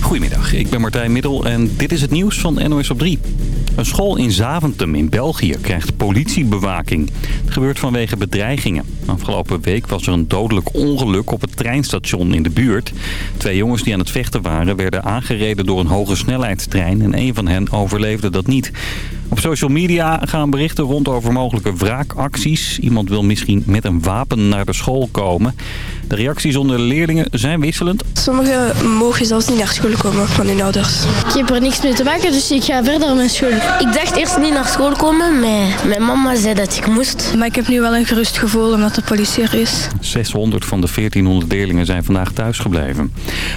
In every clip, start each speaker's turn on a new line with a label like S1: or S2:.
S1: Goedemiddag, ik ben Martijn Middel en dit is het nieuws van NOS op 3. Een school in Zaventem in België krijgt politiebewaking. Het gebeurt vanwege bedreigingen. Afgelopen week was er een dodelijk ongeluk op het treinstation in de buurt. Twee jongens die aan het vechten waren werden aangereden door een hoge snelheidstrein... en een van hen overleefde dat niet. Op social media gaan berichten rond over mogelijke wraakacties. Iemand wil misschien met een wapen naar de school komen. De reacties onder de leerlingen zijn wisselend.
S2: Sommigen mogen zelfs niet naar school komen van hun ouders.
S3: Ik heb er niks mee te maken, dus ik ga verder met school.
S4: Ik dacht eerst niet naar school komen, maar mijn mama zei dat ik moest.
S2: Maar ik heb nu wel een gerust gevoel omdat de politie er is.
S1: 600 van de 1400 leerlingen zijn vandaag thuisgebleven.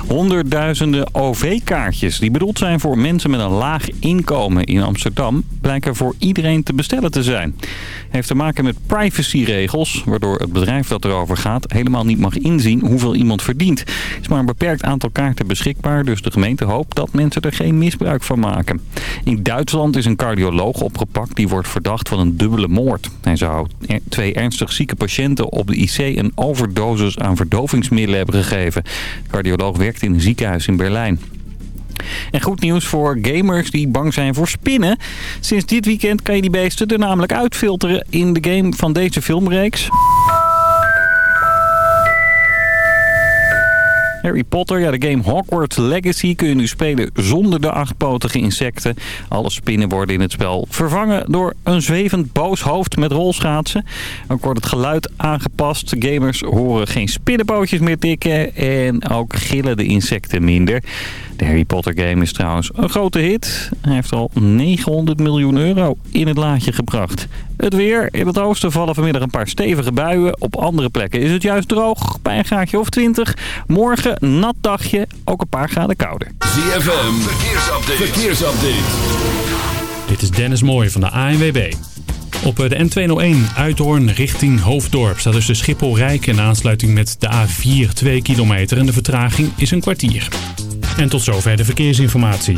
S1: Honderdduizenden OV-kaartjes die bedoeld zijn voor mensen met een laag inkomen in Amsterdam... blijken voor iedereen te bestellen te zijn. Heeft te maken met privacyregels, waardoor het bedrijf dat erover gaat helemaal niet mag inzien hoeveel iemand verdient. Er is maar een beperkt aantal kaarten beschikbaar, dus de gemeente hoopt dat mensen er geen misbruik van maken. In Duitsland is een cardioloog opgepakt die wordt verdacht van een dubbele moord. Hij zou twee ernstig zieke patiënten op de IC een overdosis aan verdovingsmiddelen hebben gegeven. De cardioloog werkt in een ziekenhuis in Berlijn. En goed nieuws voor gamers die bang zijn voor spinnen. Sinds dit weekend kan je die beesten er namelijk uitfilteren in de game van deze filmreeks. Harry Potter, ja, de game Hogwarts Legacy kun je nu spelen zonder de achtpotige insecten. Alle spinnen worden in het spel vervangen door een zwevend boos hoofd met rolschaatsen. Ook wordt het geluid aangepast. Gamers horen geen spinnenpootjes meer tikken en ook gillen de insecten minder. De Harry Potter game is trouwens een grote hit. Hij heeft al 900 miljoen euro in het laadje gebracht. Het weer. In het oosten vallen vanmiddag een paar stevige buien. Op andere plekken is het juist droog. Bij een graadje of 20. Morgen nat dagje. Ook een paar graden kouder.
S5: ZFM. Verkeersupdate. Verkeersupdate.
S6: Dit is Dennis Mooij van de ANWB. Op de N201 Uithoorn richting Hoofddorp staat tussen Schiphol-Rijk en aansluiting met de A4 2 kilometer. En de vertraging is een kwartier. En tot zover de verkeersinformatie.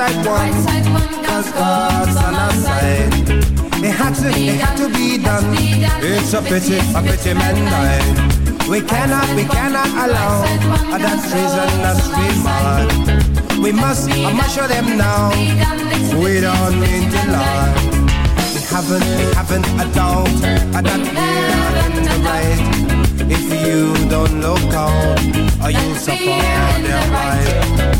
S7: Side one, cause God's on our side.
S8: It had to, it had to be done. It's a pity, a pity man died. We cannot, we cannot allow that treasonous remark. We must, I must show them now. We don't need to lie. We haven't, we haven't a doubt that we're in the right. If you don't look out, you'll suffer their right.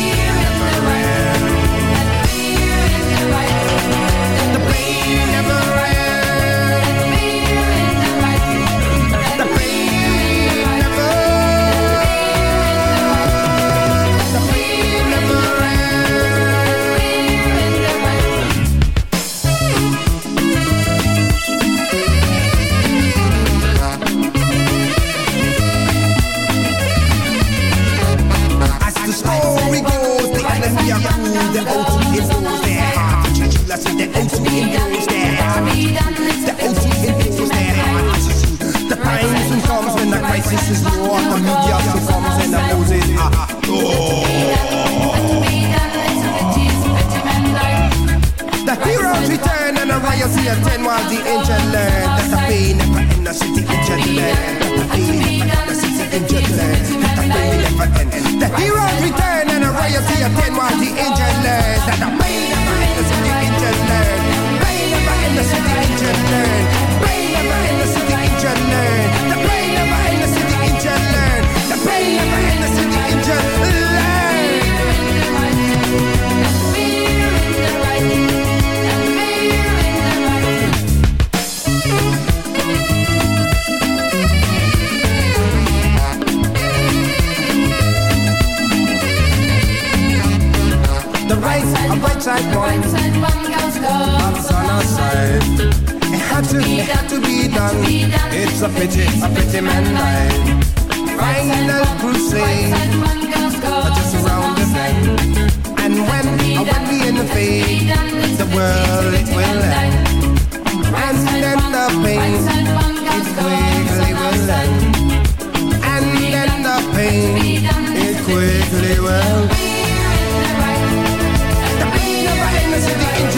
S8: the O2 influence that high. Put your chula, the O2 influence that. The O2 influence that. The time soon comes when the crisis is war. The media soon comes and the Moses are The heroes return and the riots here attend while the angel land. that the pain never end, the city angel land. that the pain never end, the city angel land. that the pain never end. The heroes return you see a ten while the engine learn. That the main never in the city engine learn. Main never in the city engine learn. Main never in the city engine learn. The pain never in the city engine learn. The pain never in the city engine learn. Side, a right side one, Love's on our side. It had to, it had to be done. It's a pity, a pity man died. Final crusade, just around the bend. And when, uh, when we in the world it will end. And then the pain, it quickly will end. And then the pain, it quickly will The pain never ends in the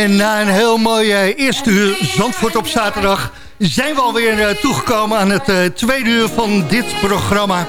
S9: En na een heel mooi eh, eerste uur Zandvoort op zaterdag... zijn we alweer eh, toegekomen aan het eh, tweede uur van dit programma.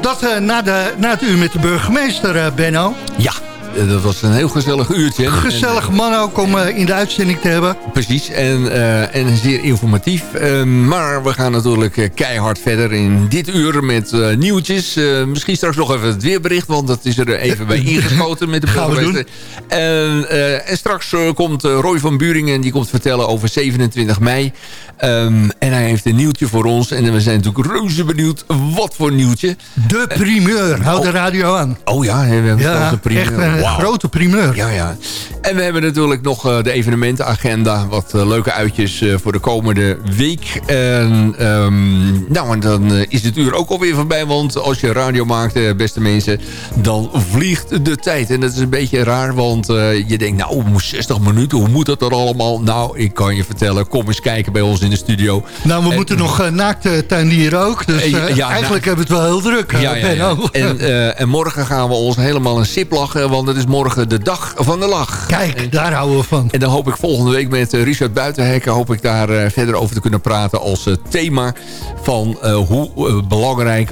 S9: Dat na, de, na het uur met de burgemeester, Benno.
S10: Ja, dat was een heel gezellig uurtje.
S9: Gezellig man ook om eh, in de uitzending te hebben.
S10: Precies, en, eh, en zeer informatief. Eh, maar we gaan natuurlijk eh, keihard verder in dit uur met eh, nieuwtjes. Eh, misschien straks nog even het weerbericht, want dat is er even bij ingeschoten met de burgemeester. En, eh, en straks eh, komt eh, Roy van Buringen en die komt vertellen over 27 mei. Ehm, en hij heeft een nieuwtje voor ons. En we zijn natuurlijk reuze benieuwd wat voor nieuwtje.
S9: De primeur, hou de radio aan.
S10: Oh ja, we hebben
S9: Ja,
S10: een primeur.
S9: echt een Grote primeur.
S10: Ja, ja. En we hebben natuurlijk nog eh, de evenementenagenda. Wat eh, leuke uitjes eh, voor de komende week. En, ehm, nou, en dan is het uur ook alweer voorbij. Want als je radio maakt, beste mensen... dan vliegt de tijd. En dat is een beetje raar, want je denkt... nou, 60 minuten, hoe moet dat dan allemaal? Nou, ik kan je vertellen, kom eens kijken bij ons in de studio.
S9: Nou, we
S10: En-
S9: moeten nog naakte tuinieren ook. Dus
S10: ja,
S9: eigenlijk
S10: nou-
S9: hebben we het wel heel druk,
S10: Ja, ja, ja.
S9: Benno.
S10: En, en morgen gaan we ons helemaal een sip lachen. Want het is morgen de dag van de lach.
S9: Kijk, daar houden we van.
S10: En dan hoop ik volgende week met eh, Richard Buitenhekken... hoop ik daar eh, verder over te kunnen praten als eh, thema... van hoe belangrijk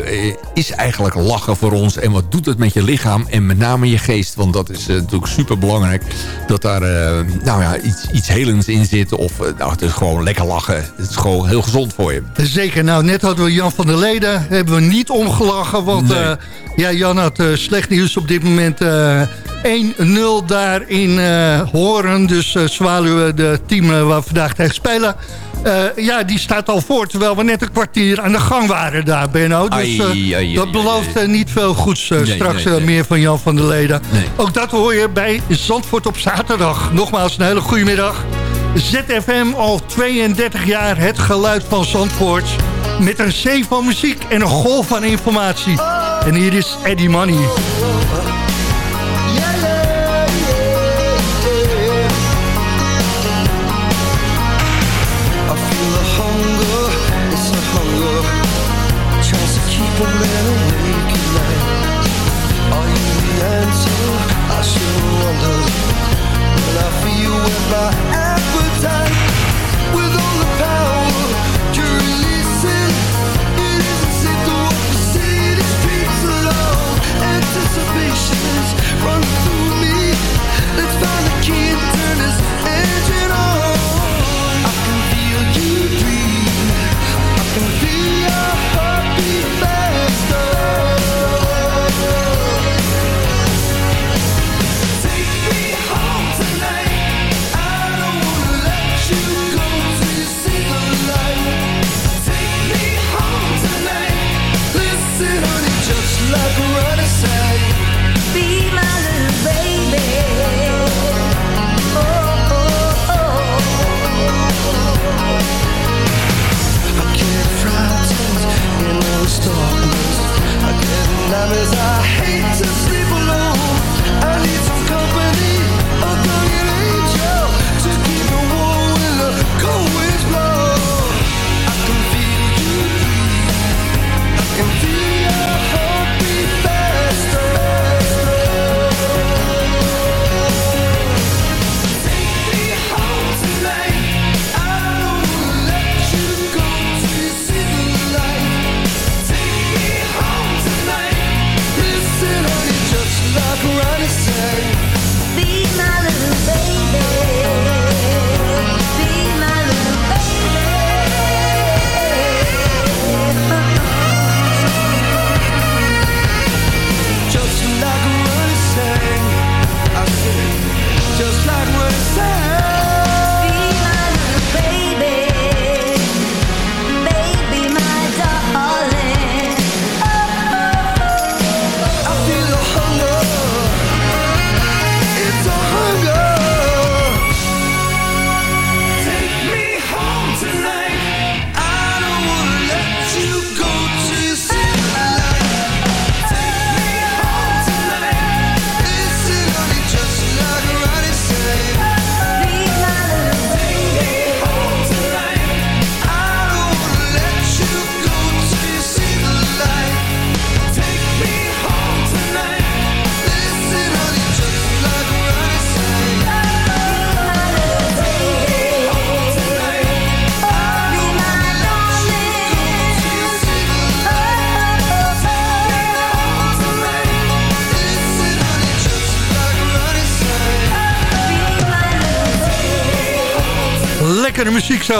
S10: is eigenlijk lachen voor ons... en wat doet het met je lichaam en met name je geest. Want dat is natuurlijk super belangrijk... dat daar nou ja, iets, iets helends in zit. Of nou, het is gewoon lekker lachen. Het is gewoon heel gezond voor je.
S9: Zeker. Nou, net hadden we Jan van der Leden. Hebben we niet omgelachen. Want
S10: Nee.
S9: ja, Jan had slecht nieuws op dit moment. Eh 1-0 daar in eh, Horen. Dus eh Zwaluwe, de team eh, waar we vandaag tegen spelen... ja, die staat al voor, terwijl we net een kwartier aan de gang waren daar, Benno. Dus
S10: Ai, ai, ai,
S9: dat belooft niet veel goeds.
S10: Nee,
S9: straks
S10: nee, nee.
S9: meer van Jan van der Leden. Ook dat hoor je bij Zandvoort op zaterdag. Nogmaals, een hele goede middag. ZFM al 32 jaar het geluid van Zandvoort. Met een zee van muziek en een golf van informatie. En hier is Eddie Money.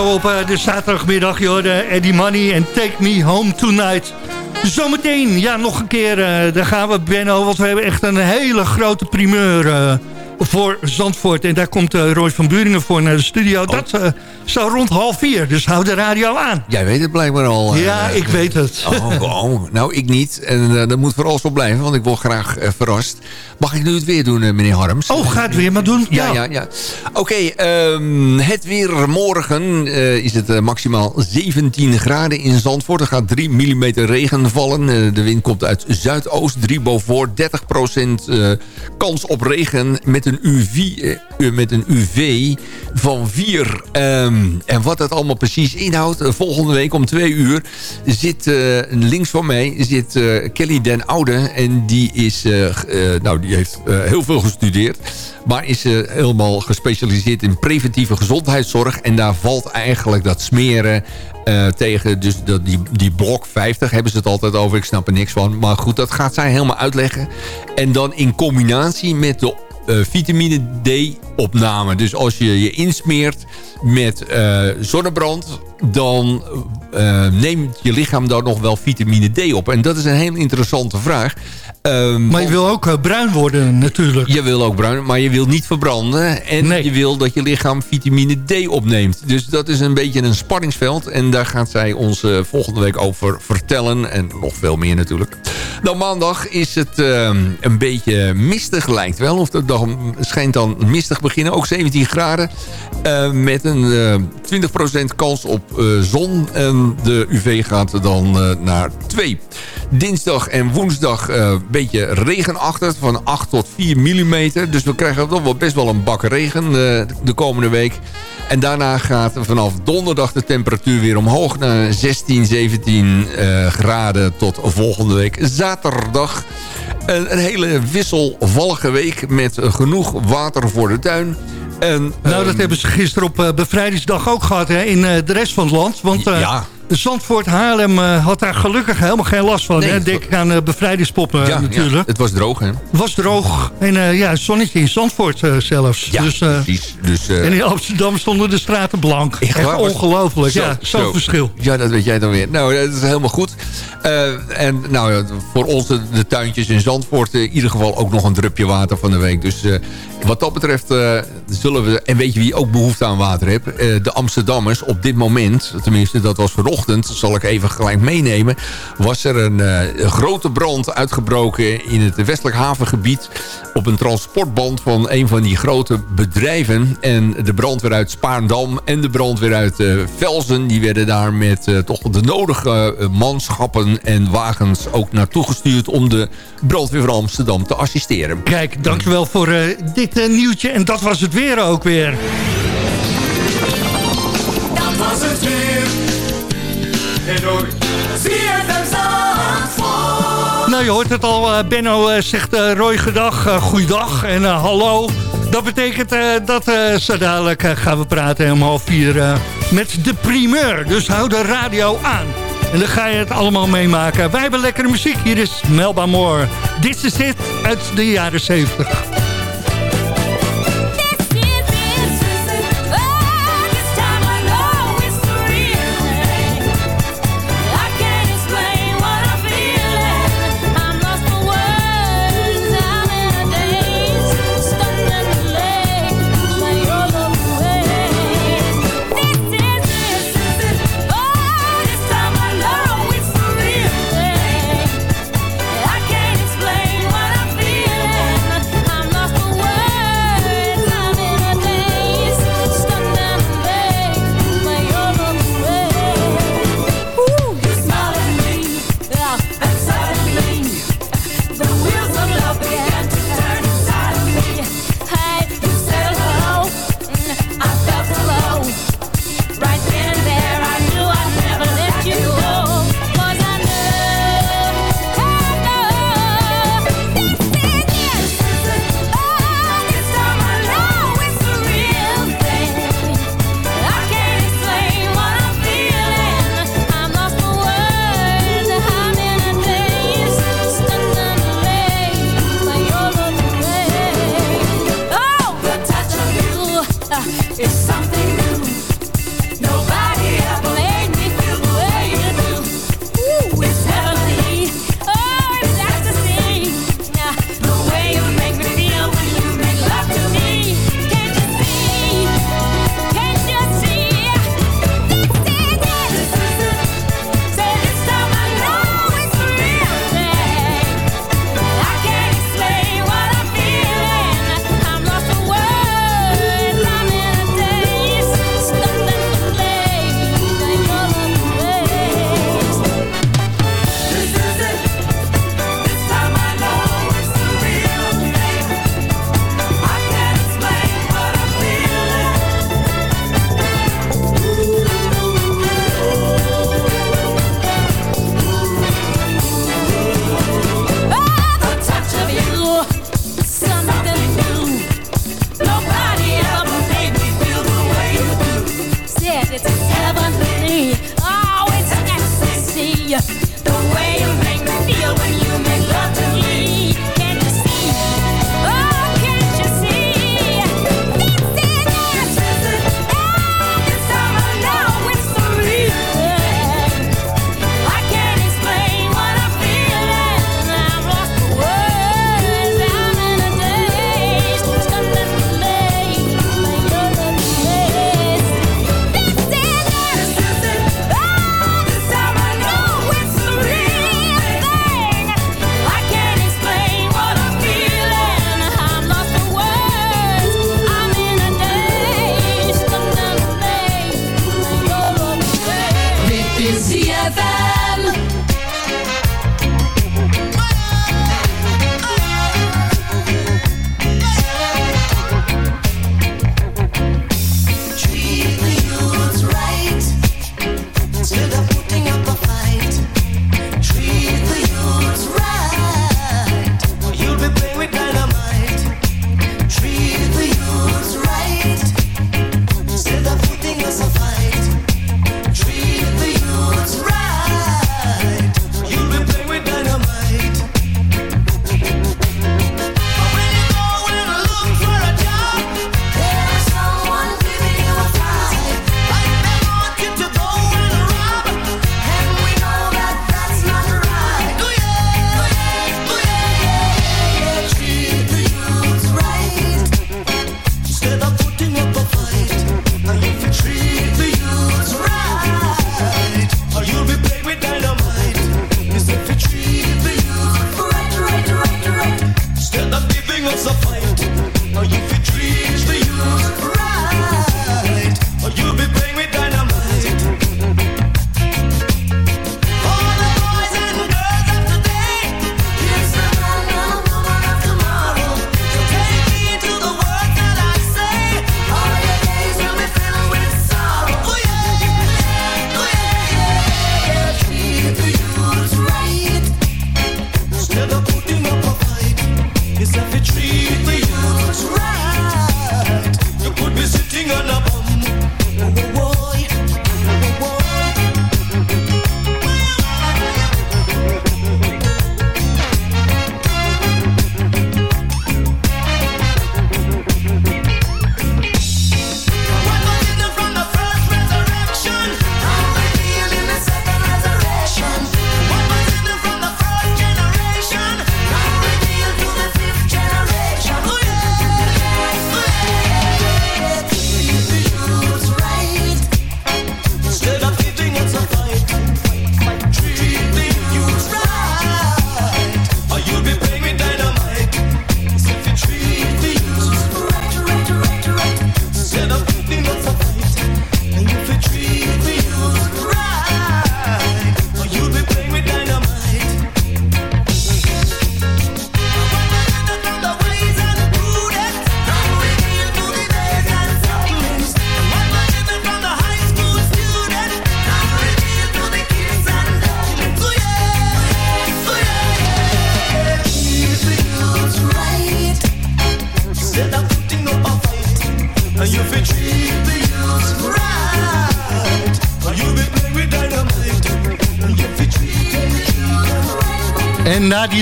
S9: Op eh, de zaterdagmiddag. joh. De Eddie Money en Take Me Home Tonight. Zometeen, ja, nog een keer, eh, daar gaan we, Benno. Want we hebben echt een hele grote primeur eh, voor Zandvoort. En daar komt eh, Roy van Buringen voor naar de studio. Dat eh, zou rond half vier, dus hou de radio aan.
S10: Jij weet het blijkbaar al. eh,
S9: Ja, ik weet het.
S10: Oh, oh, nou, ik niet. En eh, dat moet vooral zo blijven, want ik word graag eh, verrast. Mag ik nu het weer doen, eh, meneer Harms?
S9: Oh, ga het weer maar doen.
S10: Ja, ja, ja. Oké, ehm, het weer morgen eh, is het eh, maximaal 17 graden in Zandvoort. Er gaat 3 mm regen vallen. Eh, de wind komt uit zuidoost, 3 boven 30% eh, kans op regen met een, UV, eh, met een UV van 4. Ehm, en wat dat allemaal precies inhoudt, eh, volgende week om 2 uur zit eh, links van mij zit Kelly Den Oude. En die is, nou, die heeft heel veel gestudeerd. Maar is helemaal gespecialiseerd in preventieve gezondheidszorg. En daar valt eigenlijk dat smeren tegen. Dus dat, die, die blok 50 hebben ze het altijd over. Ik snap er niks van. Maar goed, dat gaat zij helemaal uitleggen. En dan in combinatie met de eh, vitamine D-opname. Dus als je je insmeert met eh, zonnebrand... dan eh, neemt je lichaam dan nog wel vitamine D op. En dat is een heel interessante vraag. Ehm,
S9: Maar je wil ook eh, bruin worden natuurlijk.
S10: je wil ook bruin, maar je wil niet verbranden. En je wil dat je lichaam vitamine D opneemt. Dus dat is een beetje een spanningsveld. En daar gaat zij ons eh, volgende week over vertellen. En nog veel meer natuurlijk. Dan maandag is het eh, een beetje mistig lijkt wel. Of de dag schijnt dan mistig beginnen. Ook 17 graden. met een eh 20% kans op zon. En de UV gaat dan eh, naar 2. Dinsdag en woensdag een beetje regenachtig. Van 8 tot 4 mm. Dus we krijgen toch wel best wel een bak regen eh, de komende week. En daarna gaat vanaf donderdag de temperatuur weer omhoog naar 16, 17 eh, graden tot volgende week zaterdag. Een, een hele wisselvallige week met eh, genoeg water voor de tuin. En,
S9: Nou, dat
S10: ehm,
S9: hebben ze gisteren op eh, bevrijdingsdag ook gehad hè, in eh, de rest van het land. Want eh,
S10: Ja.
S9: Zandvoort Haarlem eh, had daar gelukkig helemaal geen last van.
S10: Nee,
S9: hè?
S10: het
S9: Denk aan eh, bevrijdingspoppen
S10: ja,
S9: natuurlijk.
S10: ja, het was droog, hè?
S9: was droog. En eh, ja, zonnetje in Zandvoort eh, zelfs.
S10: Ja,
S9: dus, eh,
S10: precies. Dus, eh,
S9: en in Amsterdam stonden de straten blank. Echt, ongelooflijk.
S10: Zo,
S9: ja, zo'n
S10: zo.
S9: verschil.
S10: Ja, dat weet jij dan weer. Nou, dat is helemaal goed. Eh, en nou, ja, voor ons de, de tuintjes in Zandvoort... eh, in ieder geval ook nog een drupje water van de week. Dus eh, wat dat betreft eh, zullen we... En weet je wie ook behoefte aan water heeft? Eh, de Amsterdammers op dit moment. Tenminste, dat was vanochtend. Zal ik even gelijk meenemen. Was er een, eh, grote brand uitgebroken in het westelijk havengebied... op een transportband van een van die grote bedrijven. En de brandweer uit Spaarndam en de brandweer uit eh, Velzen... die werden daar met eh, toch de nodige manschappen en wagens ook naartoe gestuurd... om de brandweer van Amsterdam te assisteren.
S9: Kijk, dankjewel voor dit nieuwtje. En dat was het weer ook weer.
S11: Door ZFM Zandvoort.
S9: Nou, je hoort het al. eh, Benno eh, zegt eh, Roy gedag, eh goeiedag en eh, hallo. Dat betekent eh, dat eh, zo dadelijk gaan we praten om half vier met de primeur. Dus hou de radio aan. En dan ga je het allemaal meemaken. Wij hebben lekkere muziek. Hier is Melba Moore. Dit is het uit de jaren 70.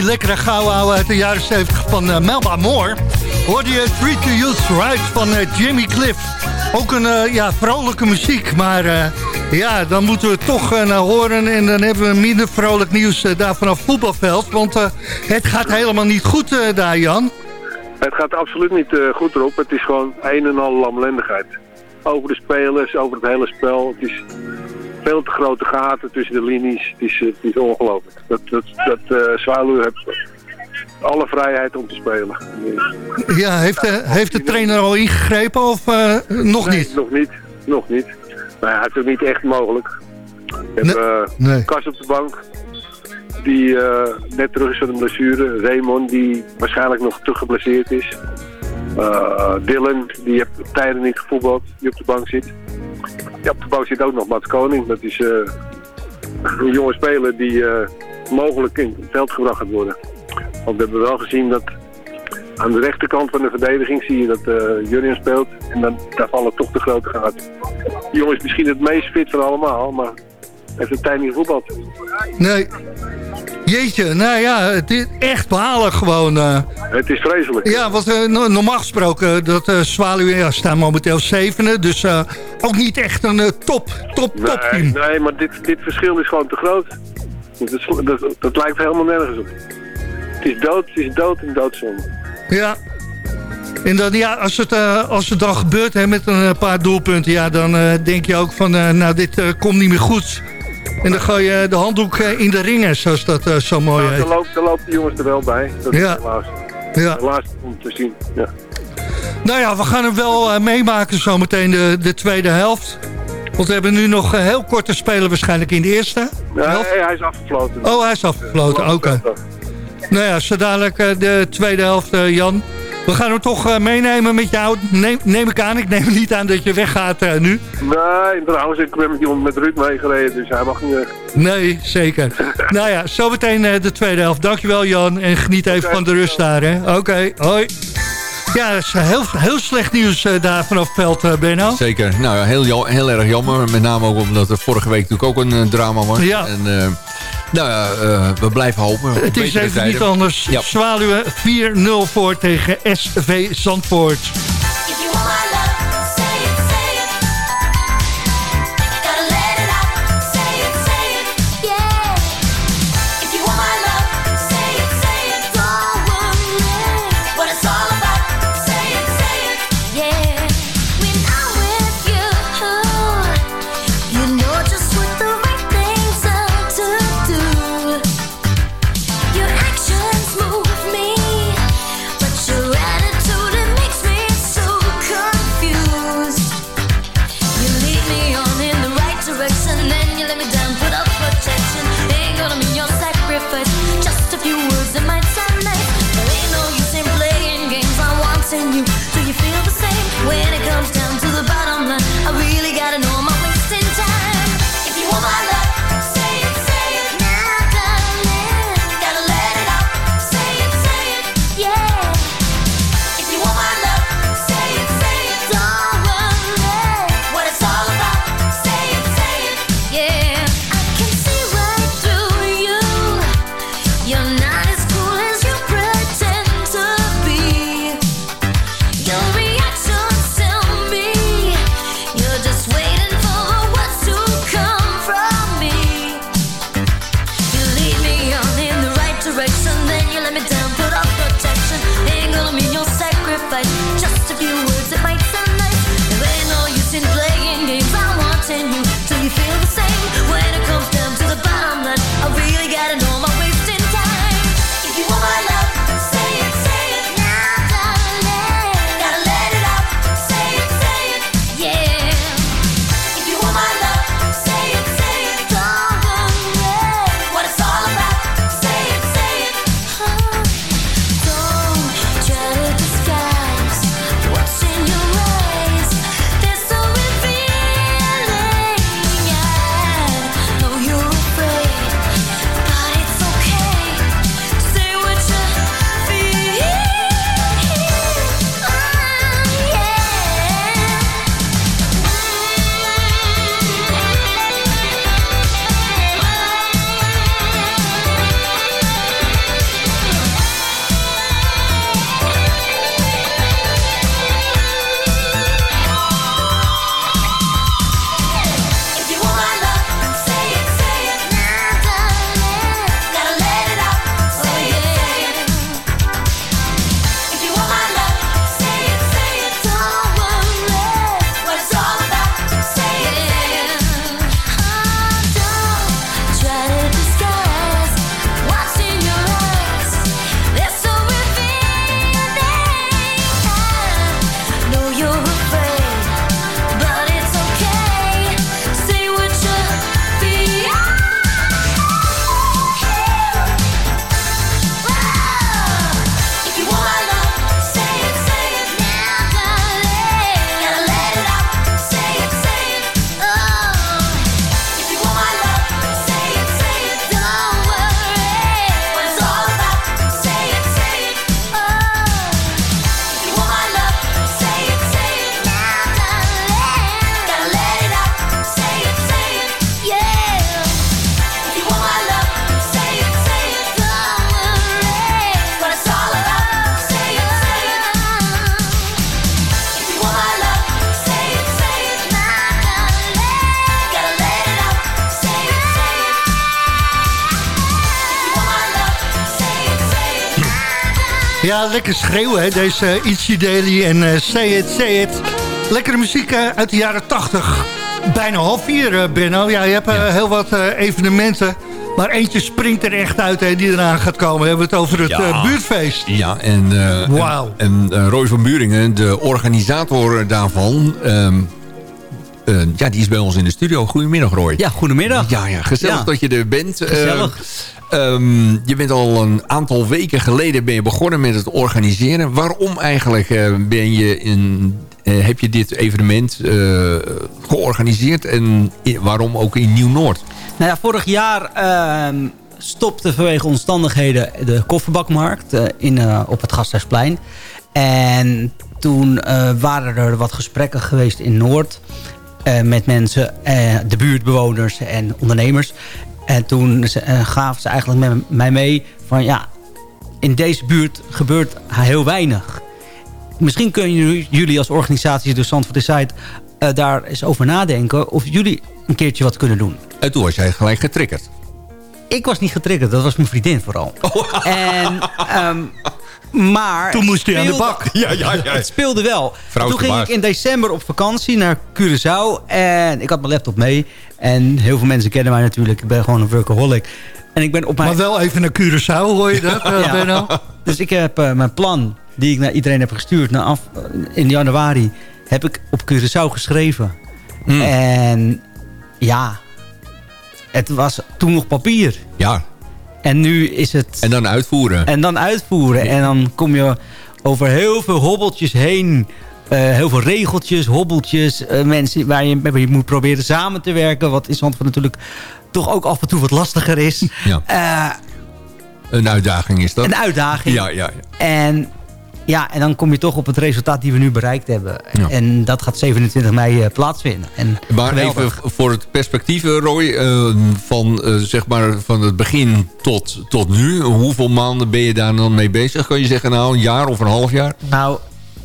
S9: Lekkere gouden ouwe uit de jaren 70 van uh, Melba Moore... hoorde je Treat the Youth Right van uh, Jimmy Cliff. Ook een uh, ja, vrolijke muziek, maar ja, dan moeten we toch naar horen... en dan hebben we minder vrolijk nieuws daar vanaf voetbalveld. Want het gaat helemaal niet goed daar, Jan.
S12: Het gaat absoluut niet goed erop. Het is gewoon een en al lamlendigheid. Over de spelers, over het hele spel. Het is veel te grote gaten tussen de linies. Het is, het is ongelooflijk. Dat, dat, dat uh, Zwaluw heeft alle vrijheid om te spelen.
S9: Ja, heeft de, heeft de trainer al ingegrepen of uh, nog
S12: nee,
S9: niet?
S12: nog niet. Nog niet. Maar ja, het is ook niet echt mogelijk. Ik heb
S9: Nee, nee.
S12: Kas op de bank. Die net terug is van een blessure. Raymond die waarschijnlijk nog te geblesseerd is. Uh, Dylan, die heeft tijden niet gevoetbald, die op de bank zit. Ja, op de zit ook nog Mats Koning. Dat is uh, een jonge speler die uh, mogelijk in het veld gebracht gaat worden. Want we hebben wel gezien dat aan de rechterkant van de verdediging zie je dat uh, speelt. En dan, daar vallen toch de grote gaten. Die jongen is misschien het meest fit van allemaal, maar heeft een tijd niet gevoetbald.
S9: Nee,
S13: Jeetje, nou ja, het is echt balen gewoon. eh.
S12: Het is vreselijk.
S13: Ja, want eh, no- normaal gesproken, dat eh Zwaluwen ja, staan momenteel zevende. Dus eh, ook niet echt een eh, top, top, top
S12: Nee,
S13: team.
S12: nee, maar dit, dit verschil is gewoon te groot. Dat, dat, dat lijkt helemaal nergens op. Het is dood, het is dood en doodzonde.
S13: Ja. En dan, ja, als het, eh, als het dan gebeurt hè, met een eh, paar doelpunten... Ja, dan eh, denk je ook van, eh, nou, dit eh, komt niet meer goed. En dan gooi je de handdoek eh, in de ringen, zoals dat eh, zo mooi
S12: Maar
S13: heet.
S12: er, loopt, de jongens er wel bij. Dat is
S13: Ja.
S12: helaas,
S13: Ja.
S12: helaas om te zien. Ja.
S13: Nou ja, we gaan hem wel eh, meemaken zometeen de, de tweede helft. Want we hebben nu nog heel kort te spelen waarschijnlijk in de eerste.
S12: Nee, hij is afgefloten.
S13: Oh, hij is afgefloten, oké. Nou ja, zo dadelijk de tweede helft, Jan. We gaan hem toch eh, meenemen met jou. Neem, neem ik aan. Ik neem niet aan dat je weggaat eh, nu.
S12: Nee, trouwens, ik ben met, die met Ruud meegereden, dus hij mag niet weg.
S13: Nee, zeker. nou ja, zometeen eh, de tweede helft. Dankjewel Jan. En geniet even van de rust daar. hè. Oké, hoi. Ja, dat is heel, heel slecht nieuws eh, daar vanaf het veld, eh, Benno.
S10: Zeker. Nou ja, heel, heel erg jammer. Met name ook omdat er vorige week natuurlijk ook een drama was.
S13: Ja.
S10: En, eh, nou ja, eh, we blijven hopen. op
S13: Het is even niet anders.
S10: Ja.
S13: Zwaluwen 4-0 voor tegen SV Zandvoort.
S9: Ja, lekker schreeuwen, hè, deze Itchy Daily en uh, Say It, Say It. Lekkere muziek uh, uit de jaren 80. Bijna half vier, uh, Benno. Ja, je hebt uh, heel wat uh, evenementen. Maar eentje springt er echt uit hè, die eraan gaat komen. We hebben het over het
S10: Ja.
S9: uh, buurtfeest.
S10: Ja, en, uh,
S9: Wauw.
S10: en, en uh, Roy van Buringen, de organisator daarvan... Um, uh, ja, die is bij ons in de studio. Goedemiddag, Roy.
S14: Ja, goedemiddag.
S10: Ja, ja gezellig
S14: Ja.
S10: dat je er bent.
S14: Gezellig.
S10: Um, je bent al een aantal weken geleden ben je begonnen met het organiseren. Waarom eigenlijk uh, ben je in, uh, heb je dit evenement uh, georganiseerd en waarom ook in Nieuw-Noord?
S14: Nou ja, vorig jaar uh, stopte vanwege omstandigheden de kofferbakmarkt in, op het Gasthuisplein. En toen waren er wat gesprekken geweest in Noord met mensen, de buurtbewoners en ondernemers. En toen ze, uh, gaven ze eigenlijk met mij mee van ja, in deze buurt gebeurt heel weinig. Misschien kunnen jullie als organisatie, de Zandvoort Decide, uh, daar eens over nadenken of jullie een keertje wat kunnen doen.
S10: En toen was jij gelijk getriggerd.
S14: Ik was niet getriggerd, dat was mijn vriendin vooral.
S10: Oh.
S14: En, um, maar...
S9: Toen moest hij aan de bak.
S10: Ja, ja, ja.
S14: Het speelde wel.
S10: Vrouw
S14: toen ging ik in december op vakantie naar Curaçao. En ik had mijn laptop mee. En heel veel mensen kennen mij natuurlijk. Ik ben gewoon een workaholic. En ik ben op mijn...
S9: Maar wel even naar Curaçao, hoor je dat,
S14: Ja.
S9: Benno?
S14: Dus ik heb uh, mijn plan, die ik naar iedereen heb gestuurd... Naar af, in januari, heb ik op Curaçao geschreven.
S10: Hmm.
S14: En ja, het was toen nog papier.
S10: Ja,
S14: En nu is het...
S10: en dan uitvoeren.
S14: En dan uitvoeren. En dan kom je over heel veel hobbeltjes heen. Uh, heel veel regeltjes, hobbeltjes. Uh, mensen waar je, waar je moet proberen samen te werken. Wat in Zandvoort natuurlijk toch ook af en toe wat lastiger is.
S10: Ja.
S14: Uh,
S10: een uitdaging is dat.
S14: een uitdaging.
S10: Ja, ja, ja.
S14: En, ja, en dan kom je toch op het resultaat die we nu bereikt hebben.
S10: Ja.
S14: En dat gaat 27 mei uh, plaatsvinden. En
S10: Maar
S14: geweldig.
S10: even voor het perspectief, eh, Roy, uh, van, uh, zeg maar van het begin tot, tot nu. Hoeveel maanden ben je daar dan mee bezig? Kan je zeggen, nou, een jaar of een half jaar?
S14: Nou,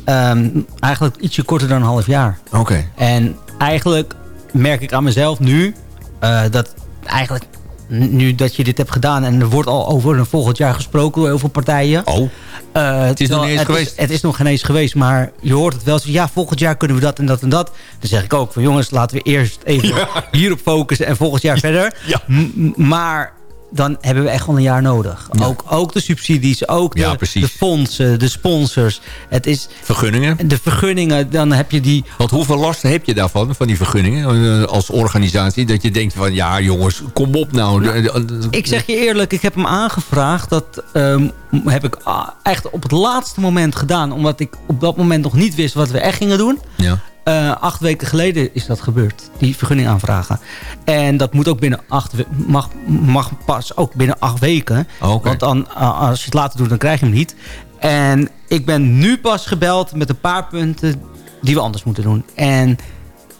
S14: um, eigenlijk ietsje korter dan een half jaar.
S10: Oké. Okay.
S14: En eigenlijk merk ik aan mezelf nu uh, dat eigenlijk nu dat je dit hebt gedaan... en er wordt al over een volgend jaar gesproken door heel veel partijen.
S10: Oh, uh, het is nog niet eens
S14: het
S10: geweest.
S14: Is, het is nog geen eens geweest, maar je hoort het wel. Zo, ja, volgend jaar kunnen we dat en dat en dat. Dan zeg ik ook van jongens, laten we eerst even ja. hierop focussen... en volgend jaar verder.
S10: Ja.
S14: M maar dan hebben we echt wel een jaar nodig. Ja. Ook, ook de subsidies, ook de,
S10: ja,
S14: de, fondsen, de sponsors. Het is,
S10: vergunningen?
S14: De vergunningen, dan heb je die...
S10: Want hoeveel last heb je daarvan, van die vergunningen, eh, als organisatie? Dat je denkt van, ja jongens, kom op nou.
S14: nou ik zeg je eerlijk, ik heb hem aangevraagd. Dat um, heb ik echt op het laatste moment gedaan. Omdat ik op dat moment nog niet wist wat we echt gingen doen.
S10: Ja.
S14: Uh, acht weken geleden is dat gebeurd, die vergunning aanvragen. En dat moet ook binnen acht mag, mag pas ook binnen acht weken.
S10: Oh, okay.
S14: Want dan, uh, als je het later doet, dan krijg je hem niet. En ik ben nu pas gebeld met een paar punten die we anders moeten doen. En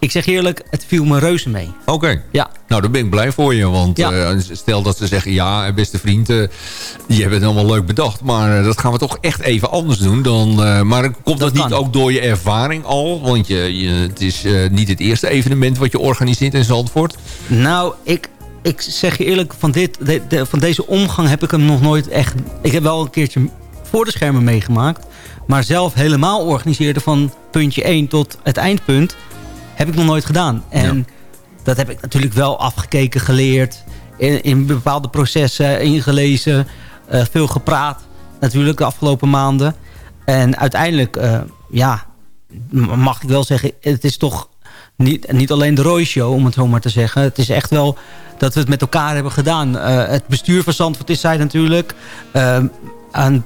S14: ik zeg eerlijk, het viel me reuze mee.
S10: Oké. Okay.
S14: Ja.
S10: Nou, daar ben ik blij voor je. Want
S14: ja.
S10: uh, stel dat ze zeggen... ja, beste vriend, uh, je hebt het allemaal leuk bedacht... maar uh, dat gaan we toch echt even anders doen. Dan, maar komt dat, dat niet ook door je ervaring al? Want je, je het is niet het eerste evenement wat je organiseert in Zandvoort.
S14: Nou, ik, ik zeg je eerlijk... Van, dit, de, de, van deze omgang heb ik hem nog nooit echt... Ik heb wel een keertje voor de schermen meegemaakt... maar zelf helemaal organiseren van puntje 1 tot het eindpunt... heb ik nog nooit gedaan. En... Ja dat heb ik natuurlijk wel afgekeken, geleerd. In, in bepaalde processen ingelezen. Uh, veel gepraat natuurlijk de afgelopen maanden. En uiteindelijk, uh, ja, mag ik wel zeggen... het is toch niet, niet alleen de Roy Show, om het zo maar te zeggen. Het is echt wel dat we het met elkaar hebben gedaan. Uh, het bestuur van Zandvoort is zij natuurlijk... aan,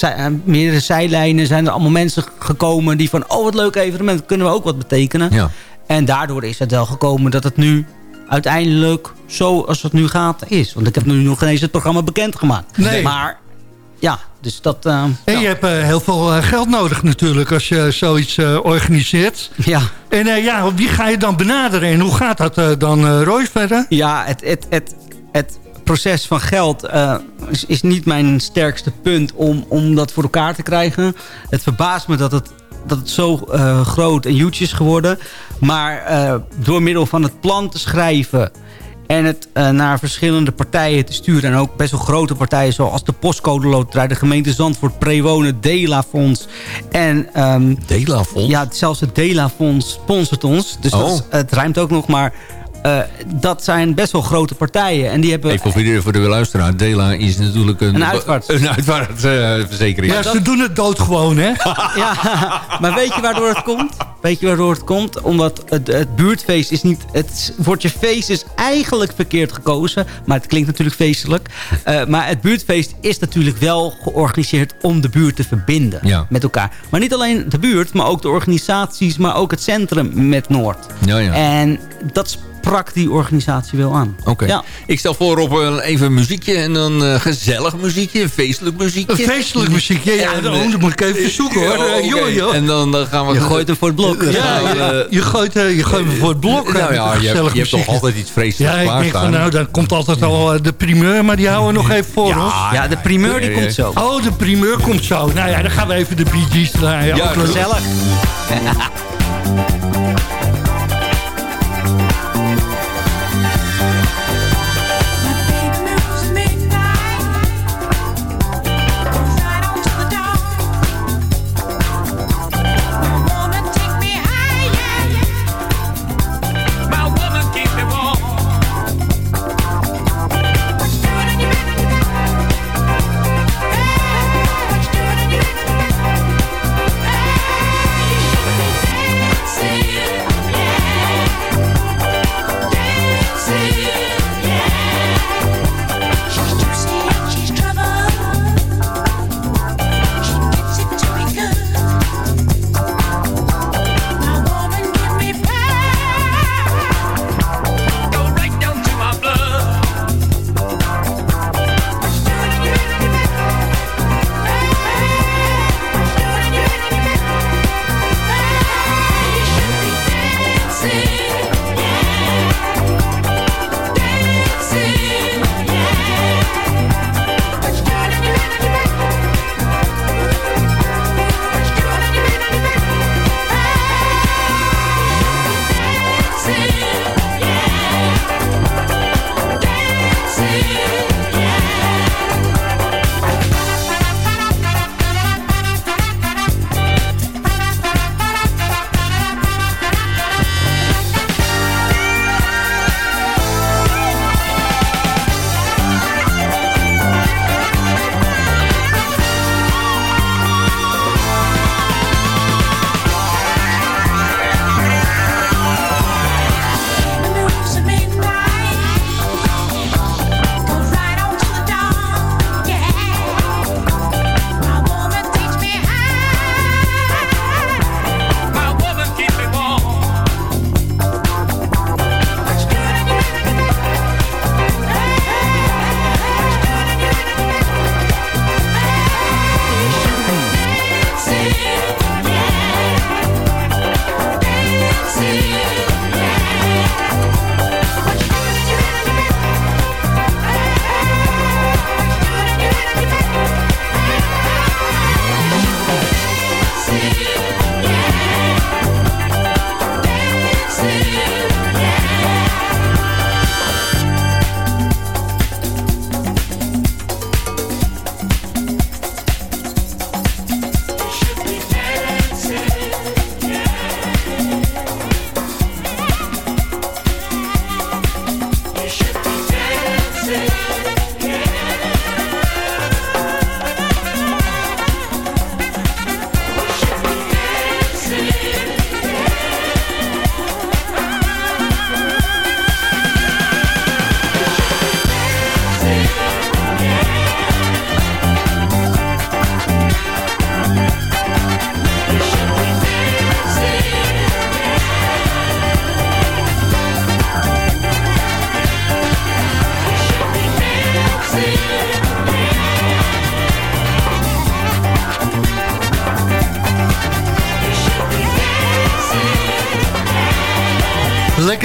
S14: aan meerdere zijlijnen zijn er allemaal mensen gekomen... die van, oh wat leuk evenement, kunnen we ook wat betekenen.
S10: Ja.
S14: En daardoor is het wel gekomen dat het nu uiteindelijk zo als het nu gaat is. Want ik heb nu nog geen eens het programma bekendgemaakt.
S9: Nee.
S14: Maar ja, dus dat... Uh,
S9: en je hebt uh, heel veel uh, geld nodig natuurlijk als je zoiets organiseert.
S14: Ja.
S9: En ja, wie ga je dan benaderen en hoe gaat dat dan, Roy, verder?
S14: Ja, het, het, het, het proces van geld is, is niet mijn sterkste punt om, om dat voor elkaar te krijgen. Het verbaast me dat het dat het zo uh, groot en huge is geworden. Maar uh, door middel van het plan te schrijven... En het eh, naar verschillende partijen te sturen. En ook best wel grote partijen zoals de Postcode Loterij... de gemeente Zandvoort, Prewonen, Dela Fonds. En, ehm,
S10: Dela Fonds?
S14: Ja, zelfs het Dela Fonds sponsort ons. Dus dat
S10: Oh.
S14: is- het ruimt ook nog, maar... eh, dat zijn best wel grote partijen. En die hebben
S10: Even voor de, voor de luisteraar. Dela is natuurlijk een...
S14: Een uitvaart.
S10: Een uitvaartverzekering.
S9: Ja, ze doen het doodgewoon, hè?
S14: ja, maar weet je waardoor het komt? Weet je waardoor het komt? Omdat het, het buurtfeest is niet... Het woordje feest is eigenlijk verkeerd gekozen. Maar het klinkt natuurlijk feestelijk. Eh, maar het buurtfeest is natuurlijk wel georganiseerd om de buurt te verbinden
S10: Ja.
S14: met elkaar. Maar niet alleen de buurt, maar ook de organisaties, maar ook het centrum met Noord.
S10: Ja, ja.
S14: En dat sprak die organisatie wel aan.
S10: Oké.
S14: Ja.
S10: Ik stel voor op een even een muziekje en dan eh, gezellig muziekje, feestelijk muziekje.
S9: Een feestelijk muziekje, ja,
S10: En,
S9: dan, dan moet ik even zoeken hoor.
S10: ja, oké.
S9: joh, joh.
S10: En dan, dan gaan we...
S14: Je gooit hem voor het blok.
S9: Ja, je, je gooit, eh, je gooit me voor het blok.
S10: Nou ja, je hebt,
S9: gezellig
S10: je hebt toch altijd iets vreselijks
S9: Ja, ik denk van nou, dan komt altijd al eh, de primeur, maar die houden we nog even voor
S10: Ja,
S9: ons.
S14: Ja, de primeur die komt zo.
S9: Oh, de primeur komt zo. Nou ja, dan gaan we even de Gees draaien.
S10: Ja.
S14: Gezellig.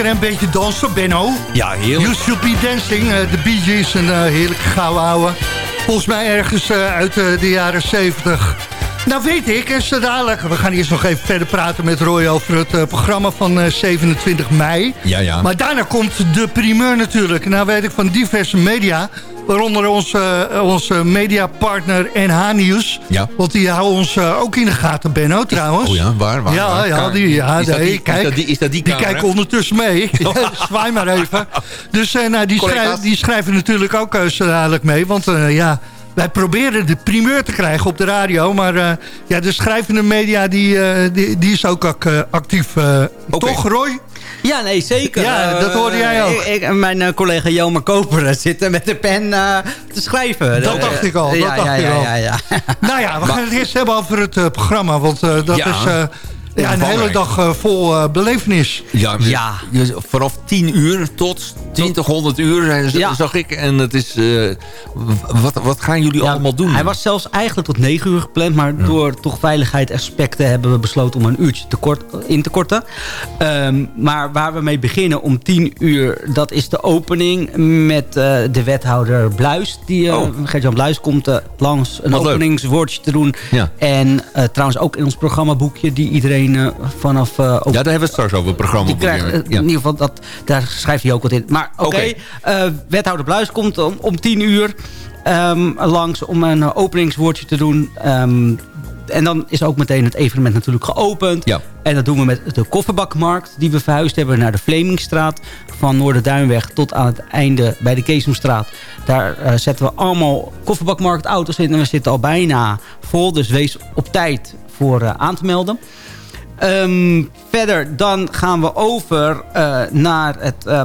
S9: Lekker een beetje dansen, Benno.
S10: Ja, heerlijk.
S9: You Should Be Dancing, eh, de Bee Gees, een eh, heerlijke gouden ouwe. Volgens mij ergens eh, uit de jaren 70. Nou weet ik, en dadelijk, we gaan eerst nog even verder praten met Roy over het programma van eh, 27 mei.
S10: Ja, ja.
S9: Maar daarna komt de primeur natuurlijk. Nou weet ik van diverse media, waaronder onze, uh, onze mediapartner NH Nieuws.
S10: Ja.
S9: Want die houden ons eh, ook in de gaten, Benno, trouwens.
S10: Oh ja, waar? waar
S9: ja,
S10: waar?
S9: ja, die, ja
S10: is, dat
S9: nee,
S10: die,
S9: kijk,
S10: is dat die, is dat die
S9: die
S10: camera?
S9: kijken ondertussen mee. Zwaai maar even. Dus eh, nou, die, schrijven, die schrijven natuurlijk ook zo dadelijk mee. Want eh, ja, wij proberen de primeur te krijgen op de radio. Maar eh, ja, de schrijvende media die, eh, die, die is ook ac- eh, actief. eh, Toch, Roy?
S14: Ja, nee, zeker.
S9: Ja,
S14: Eh,
S9: dat hoorde jij ook.
S14: Ik, ik en mijn eh, collega Jelmer Koper eh, zitten met de pen eh, te schrijven.
S9: Dat
S14: Eh,
S9: dacht ik al, dat
S14: ja,
S9: dacht
S14: ja,
S9: ik
S14: ja,
S9: al.
S14: Ja, ja.
S9: Nou ja, we gaan het eerst hebben over het eh, programma. Want eh, dat is eh, ja, een hele dag eh, vol eh, belevenis.
S10: Ja, dus-
S14: Ja.
S10: dus vanaf 10 uur tot 2000 uur zijn,
S14: Ja.
S10: zag ik. En het is... eh, wat, wat gaan jullie allemaal doen?
S14: Hij was zelfs eigenlijk tot 9 uur gepland. Maar door toch veiligheidsaspecten hebben we besloten om een uurtje te kort, in te korten. Ehm, maar waar we mee beginnen om 10 uur, dat is de opening met eh, de wethouder Bluis. Die, eh
S10: Oh.
S14: Gert-Jan Bluis komt eh, langs een
S10: Wat leuk.
S14: openingswoordje te doen.
S10: Ja.
S14: En eh, trouwens ook in ons programmaboekje die iedereen vanaf... eh,
S10: Ja, daar hebben we het straks over, het programma.
S14: krijgt, eh,
S10: ja.
S14: In ieder geval, dat, daar schrijft hij ook wat in. Maar oké, eh, wethouder Bluis komt om, om tien uur ehm, langs om een openingswoordje te doen. Ehm, en dan is ook meteen het evenement natuurlijk geopend.
S10: Ja.
S14: En dat doen we met de kofferbakmarkt die we verhuisd hebben naar de Vlemingstraat. Van Noorderduinweg tot aan het einde bij de Keesomstraat. Daar zetten we allemaal kofferbakmarktauto's in. En we zitten al bijna vol. Dus wees op tijd voor aan te melden. Ehm, verder dan gaan we over eh, naar, het, eh,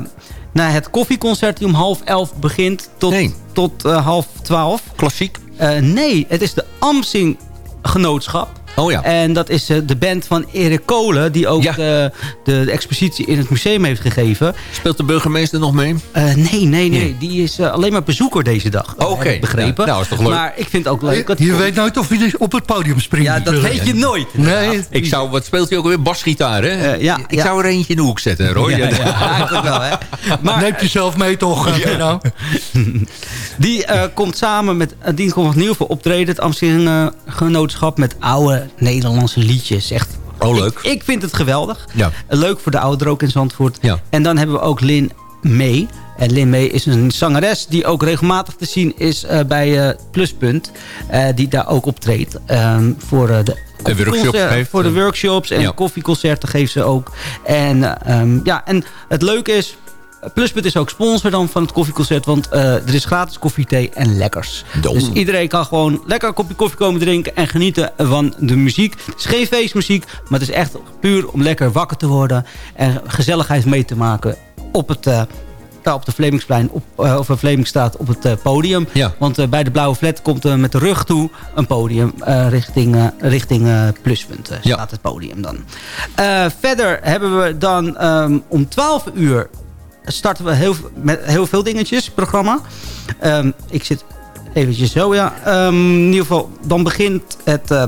S14: naar het koffieconcert die om half elf begint tot,
S10: Nee.
S14: tot eh, half twaalf.
S10: Klassiek?
S14: Nee, het is de Amsing Genootschap.
S10: Oh ja.
S14: En dat is eh, de band van Erik Kolen... die ook
S10: Ja.
S14: de, de, de expositie in het museum heeft gegeven.
S10: Speelt de burgemeester nog mee?
S14: Eh, nee, nee, nee.
S10: Nee.
S14: Die is eh, alleen maar bezoeker deze dag.
S10: Oké.
S14: begrepen.
S10: Ja, nou, is toch leuk.
S14: Maar ik vind het ook leuk. dat-
S9: Je weet nooit of hij op het podium springt.
S14: ja, dat weet je nooit.
S9: Nee,
S10: Ik zou, wat speelt hij ook alweer? Basgitaar, hè?
S14: Ja,
S10: ik
S14: ja.
S10: zou er eentje in de hoek zetten, Roy.
S14: Ja, ja, eigenlijk wel, hè. Maar,
S9: neemt je zelf mee toch?
S14: Die eh, komt samen met, uh, die komt opnieuw voor optreden. Het Amsterdam Genootschap met oude Nederlandse liedjes. Echt,
S10: Oh, leuk.
S14: Ik, ik vind het geweldig.
S10: Ja.
S14: Eh, leuk voor de ouderen ook in Zandvoort.
S10: Ja.
S14: En dan hebben we ook Lin May. En Lin May is een zangeres die ook regelmatig te zien is eh, bij eh, Pluspunt. die daar ook optreedt. ehm, voor de
S10: En workshops geeft.
S14: Voor de workshops en
S10: Ja.
S14: koffieconcerten geeft ze ook. En, eh, ehm, ja, en het leuke is... Pluspunt is ook sponsor dan van het koffieconcert. Want eh, er is gratis koffie, thee en lekkers.
S10: Dom.
S14: Dus iedereen kan gewoon lekker een kopje koffie komen drinken... en genieten van de muziek. Het is geen feestmuziek, maar het is echt puur om lekker wakker te worden... en gezelligheid mee te maken op het... eh, op de Vlemingsplein, op, eh, of Vlemingstraat op het eh, podium.
S10: Ja.
S14: Want eh, bij de Blauwe Flat komt er met de rug toe een podium eh, richting, eh, richting eh, Pluspunt. eh,
S10: Ja.
S14: staat het podium dan. Eh, verder hebben we dan ehm, om 12 uur starten we heel, met heel veel dingetjes, programma. Ehm, ik zit eventjes zo, ja. Ehm, in ieder geval, dan begint het, eh,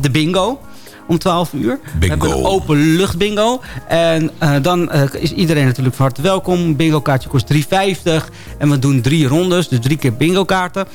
S14: de bingo om 12 uur. We hebben een open lucht bingo. En eh, dan eh, is iedereen natuurlijk van harte welkom. Bingo kaartje kost 3,50. En we doen drie rondes, dus drie keer bingo kaarten.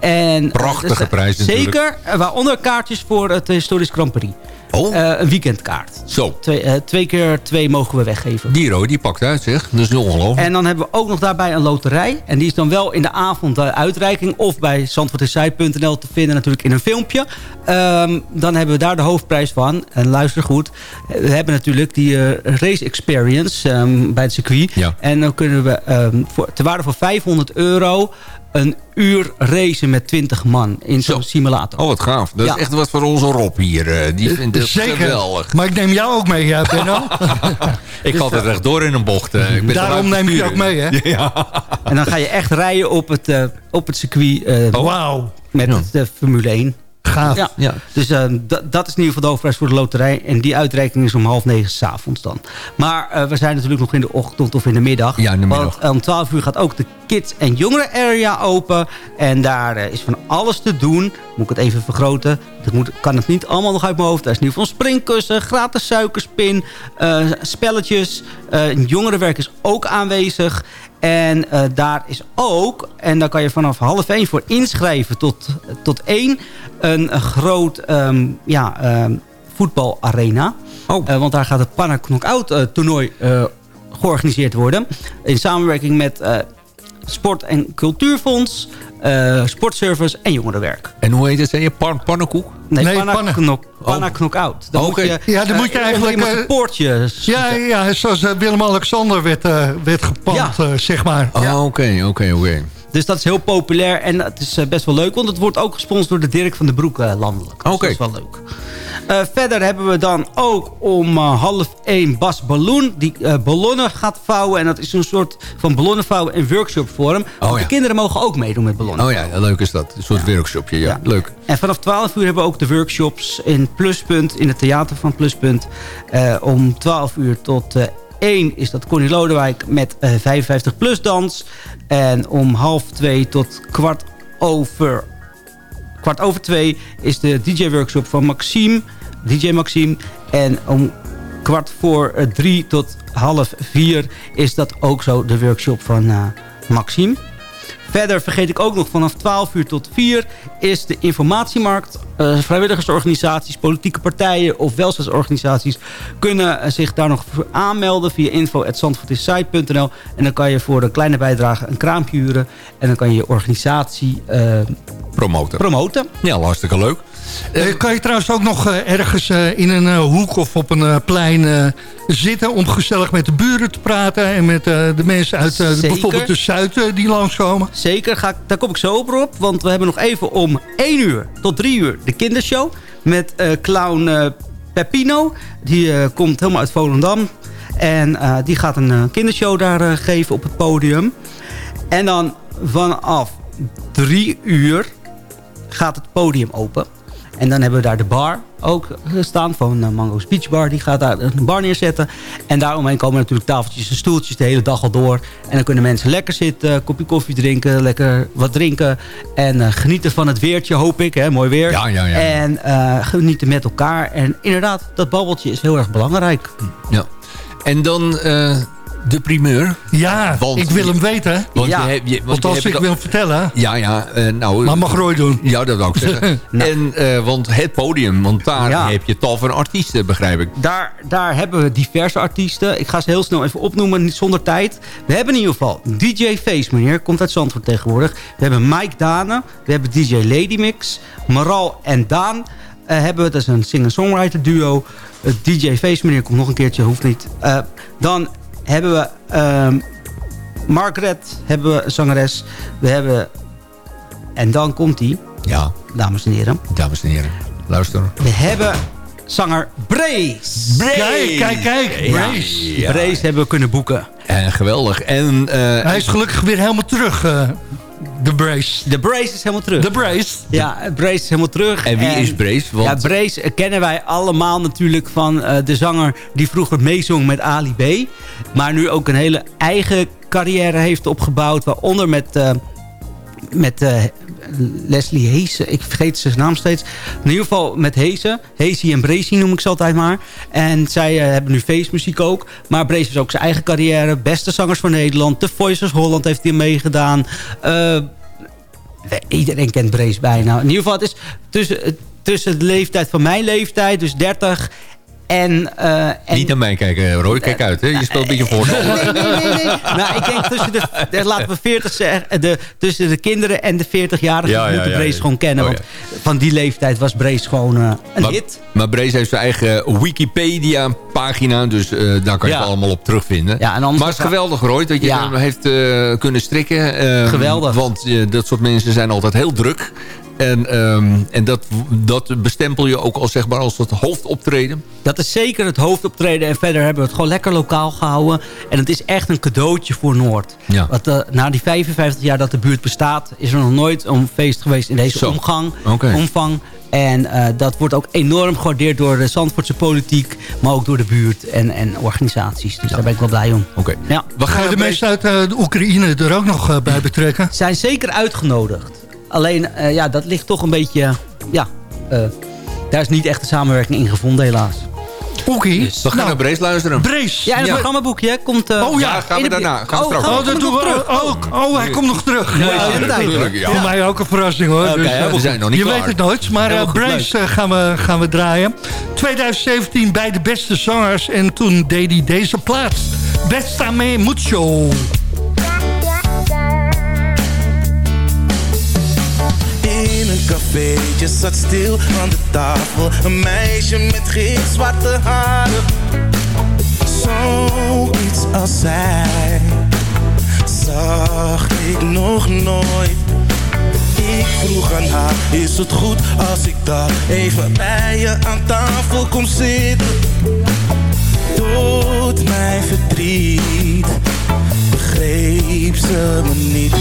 S14: En,
S10: Prachtige
S14: dus,
S10: natuurlijk.
S14: Zeker, waaronder kaartjes voor het historisch Grand Prix.
S10: Oh,
S14: Eh, een weekendkaart.
S10: zo.
S14: Twee, eh, twee keer twee mogen we weggeven.
S10: Die Roy, die pakt uit, zeg. Dat is ongelooflijk.
S14: En dan hebben we ook nog daarbij een loterij. En die is dan wel in de avond de uitreiking. Of bij zandvoortisij.nl te vinden natuurlijk in een filmpje. Ehm, dan hebben we daar de hoofdprijs van. En luister goed. We hebben natuurlijk die eh, race experience ehm, bij het circuit.
S10: Ja.
S14: En dan kunnen we ehm, voor, ter waarde van 500 euro... een uur racen met 20 man in zo'n
S10: Zo.
S14: simulator.
S10: Oh, wat gaaf. Dat
S14: Ja.
S10: is echt wat voor onze Rob hier. eh, Die vindt het
S9: Zeker.
S10: geweldig.
S9: Maar ik neem jou ook mee, ja, Benno.
S10: Ik ga altijd rechtdoor in een bocht. eh. Ik ben
S9: Daarom neem ik je ook mee, hè?
S10: Ja.
S14: En dan ga je echt rijden op het, eh, op het circuit eh,
S9: Wauw.
S14: met
S10: Ja.
S14: de Formule 1.
S9: Gaaf.
S14: Ja.
S10: Ja.
S14: Dus eh, dat- is in ieder geval de hoofdprijs voor de loterij. En die uitreiking is om half negen s'avonds dan. Maar eh, we zijn natuurlijk nog in de ochtend of in de middag.
S10: Ja, in de middag.
S14: Want om 12 uur gaat ook de kids- en jongeren area open. En daar eh, is van alles te doen. Moet ik het even vergroten. Ik moet, kan het niet allemaal nog uit mijn hoofd. Daar is in ieder geval een springkussen, gratis suikerspin, eh, spelletjes. Eh jongerenwerk is ook aanwezig. En eh, daar is ook, en daar kan je vanaf half één voor inschrijven tot, tot één... een, groot ehm, ja, ehm, voetbalarena.
S10: Oh.
S14: Eh, want daar gaat het Panna Knockout eh, toernooi georganiseerd worden. In samenwerking met Sport- en Cultuurfonds, eh, Sportservice en Jongerenwerk.
S10: En hoe heet het? Zei je Pan pannenkoek?
S14: Nee,
S9: Nee,
S10: Oké.
S14: moet je,
S9: Ja, dan
S14: eh,
S9: moet je eigenlijk,
S14: iemands
S9: eh,
S14: poortje
S9: Ja, ja zoals Willem-Alexander werd, eh, werd gepand,
S14: Ja.
S9: eh, zeg maar.
S10: Oh, Oké, oké, oké.
S14: Dus dat is heel populair en het is eh, best wel leuk. Want het wordt ook gesponsord door de Dirk van den Broek eh, landelijk. Dus dat is wel leuk. Eh, verder hebben we dan ook om half één Bas Balloon. Die ballonnen gaat vouwen. En dat is een soort van ballonnenvouwen en workshop vorm. Want
S10: ja.
S14: de kinderen mogen ook meedoen met ballonnen.
S10: Oh ja, leuk is dat. Een soort workshopje, ja. Leuk.
S14: En vanaf 12 uur hebben we ook de workshops in Pluspunt, in het theater van Pluspunt. Om 12 uur tot 1 is dat Connie Lodewijk met eh 55 plus dans. En om half 2 tot kwart over, kwart over 2 is de DJ-workshop van Maxime, DJ Maxime. En om kwart voor 3 tot half 4 is dat ook zo de workshop van eh, Maxime. Verder vergeet ik ook nog vanaf 12 uur tot 4 is de informatiemarkt. Eh, vrijwilligersorganisaties, politieke partijen of welzijnsorganisaties kunnen eh, zich daar nog voor aanmelden via info.zandvoortissite.nl en dan kan je voor een kleine bijdrage een kraampje huren en dan kan je je organisatie eh,
S10: Promoten.
S14: promoten.
S10: Ja, hartstikke leuk.
S9: Eh, kan je trouwens ook nog eh, ergens eh, in een hoek of op een plein zitten... om gezellig met de buren te praten... en met de mensen uit bijvoorbeeld de Zuid die langskomen?
S14: Zeker, ga ik, daar kom ik zo op, Rob. Want we hebben nog even om 1 uur tot 3 uur de kindershow. Met clown Peppino. Die komt helemaal uit Volendam. En die gaat een kindershow daar geven op het podium. En dan vanaf 3 uur gaat het podium open. En dan hebben we daar de bar ook staan van eh, Mango's Beach Bar. Die gaat daar een bar neerzetten. En daaromheen komen natuurlijk tafeltjes en stoeltjes de hele dag al door. En dan kunnen mensen lekker zitten, een kopje koffie drinken, lekker wat drinken. En eh, genieten van het weertje, hoop ik. Hè? Mooi weer.
S10: Ja, ja, ja.
S14: En eh, genieten met elkaar. En inderdaad, dat babbeltje is heel erg belangrijk.
S10: Ja. En dan eh, de primeur.
S9: Ja,
S10: Want-
S9: ik wil hem weten.
S10: Want
S14: Ja.
S10: je want
S9: als ik wil vertellen...
S10: Ja, ja. eh, nou,
S9: Maar mag Roy doen.
S10: Ja, dat ik zeggen. En, eh, want het podium, want daar
S14: Ja.
S10: heb je tal van artiesten, begrijp ik.
S14: Daar, daar hebben we diverse artiesten. Ik ga ze heel snel even opnoemen, niet zonder tijd. We hebben in ieder geval DJ Face, meneer. Komt uit Zandvoort tegenwoordig. We hebben Mike Dane. We hebben DJ Lady Mix. Maral en Daan eh, hebben we. Dat is een singer-songwriter duo. DJ Face, meneer, komt nog een keertje. Hoeft niet. Eh, dan hebben we... ehm, Margaret hebben we, zangeres. We hebben... En dan komt hij,
S10: Ja,
S14: dames en heren.
S10: dames en heren. Luister.
S14: We hebben zanger Brace.
S9: Kijk, kijk, kijk. Brace.
S10: Ja.
S14: Brace hebben we kunnen boeken.
S10: En geweldig. En eh,
S9: Hij is gelukkig weer helemaal terug, eh, de Brace.
S14: De Brace is helemaal terug.
S9: De Brace.
S14: Ja, Brace is helemaal terug.
S10: En wie is Brace? Want-
S14: Ja, Brace kennen wij allemaal natuurlijk van eh, de zanger die vroeger meezong met Ali B. Maar nu ook een hele eigen carrière heeft opgebouwd. Waaronder met, eh, met eh, Leslie Heese. Ik vergeet zijn naam steeds. In ieder geval met Heese. Heese en Brace noem ik ze altijd maar. En zij eh, hebben nu feestmuziek ook. Maar Brace is ook zijn eigen carrière. Beste zangers van Nederland. The Voices Holland heeft hij meegedaan. Eh Iedereen kent Brace bijna. In ieder geval, het is tussen, tussen de leeftijd van mijn leeftijd, dus 30... En, eh, en
S10: Niet naar mij kijken, Roy. Kijk uit, hè. Je speelt een beetje voor.
S14: Nee, nee, nee, nee. Nou, ik denk tussen de, de- laten we 40 zeggen, de, tussen de kinderen en de 40-jarigen
S10: Ja, ja,
S14: moeten
S10: ja,
S14: Brace gewoon kennen.
S10: Oh,
S14: want van die leeftijd was Brace gewoon eh, een
S10: Maar,
S14: hit.
S10: maar Brace heeft zijn eigen Wikipedia-pagina. Dus eh, daar kan je het allemaal op terugvinden.
S14: Ja, en
S10: maar het is geweldig, Roy, dat je hem heeft eh, kunnen strikken. Ehm,
S14: Geweldig.
S10: Want eh, dat soort mensen zijn altijd heel druk. En, ehm, en dat, dat bestempel je ook als, zeg maar, als het hoofdoptreden.
S14: Dat is zeker het hoofdoptreden. En verder hebben we het gewoon lekker lokaal gehouden. En het is echt een cadeautje voor Noord.
S10: Ja.
S14: Want, eh, na die 55 jaar dat de buurt bestaat... is er nog nooit een feest geweest in deze
S10: Zo.
S14: omgang, omvang. En eh, dat wordt ook enorm gewaardeerd door de Zandvoortse politiek... maar ook door de buurt en, en organisaties. Dus daar ben ik wel blij om.
S10: Oké.
S14: Ja.
S10: We
S9: Ga
S10: gaan
S9: de mensen uit eh, de Oekraïne er ook nog bij betrekken?
S14: Zijn zeker uitgenodigd. Alleen, eh, ja, dat ligt toch een beetje... ja, eh, daar is niet echt de samenwerking in gevonden helaas.
S9: Oké.
S10: We gaan naar Brees luisteren.
S9: Brees.
S14: Ja, en het
S10: Ja.
S14: programmaboekje hè, komt... eh,
S9: Oh ja,
S10: Ja, gaan we
S14: in de-
S10: daarna. Gaan we
S14: oh,
S10: straks.
S14: gaan we-
S9: Oh, dat
S14: komt
S9: doen
S14: nog
S9: we.
S14: terug.
S9: Oh, oh, hij komt nog terug.
S14: Ja,
S9: Ja,
S14: ja,
S10: natuurlijk, ja.
S9: Voor mij ook een verrassing hoor.
S10: Oké,
S9: Dus,
S10: we zijn nog niet
S9: je
S10: klaar.
S9: weet het nooit. Maar
S14: goed,
S9: Brace gaan, we, gaan we draaien. 2017 bij de beste zangers. En toen deed hij deze plaats. Bestame mucho.
S15: Een cafeetje zat stil aan de tafel. Een meisje met gitzwarte haren. Zoiets als zij Zag ik nog nooit. Ik vroeg aan haar Is het goed als ik daar even bij je aan tafel kom zitten? Dood mij verdriet Begreep ze me niet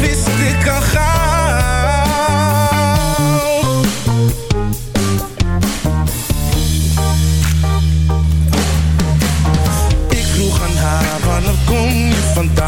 S15: Wist ik al gauw Ik vroeg aan haar, wanneer kom je vandaan?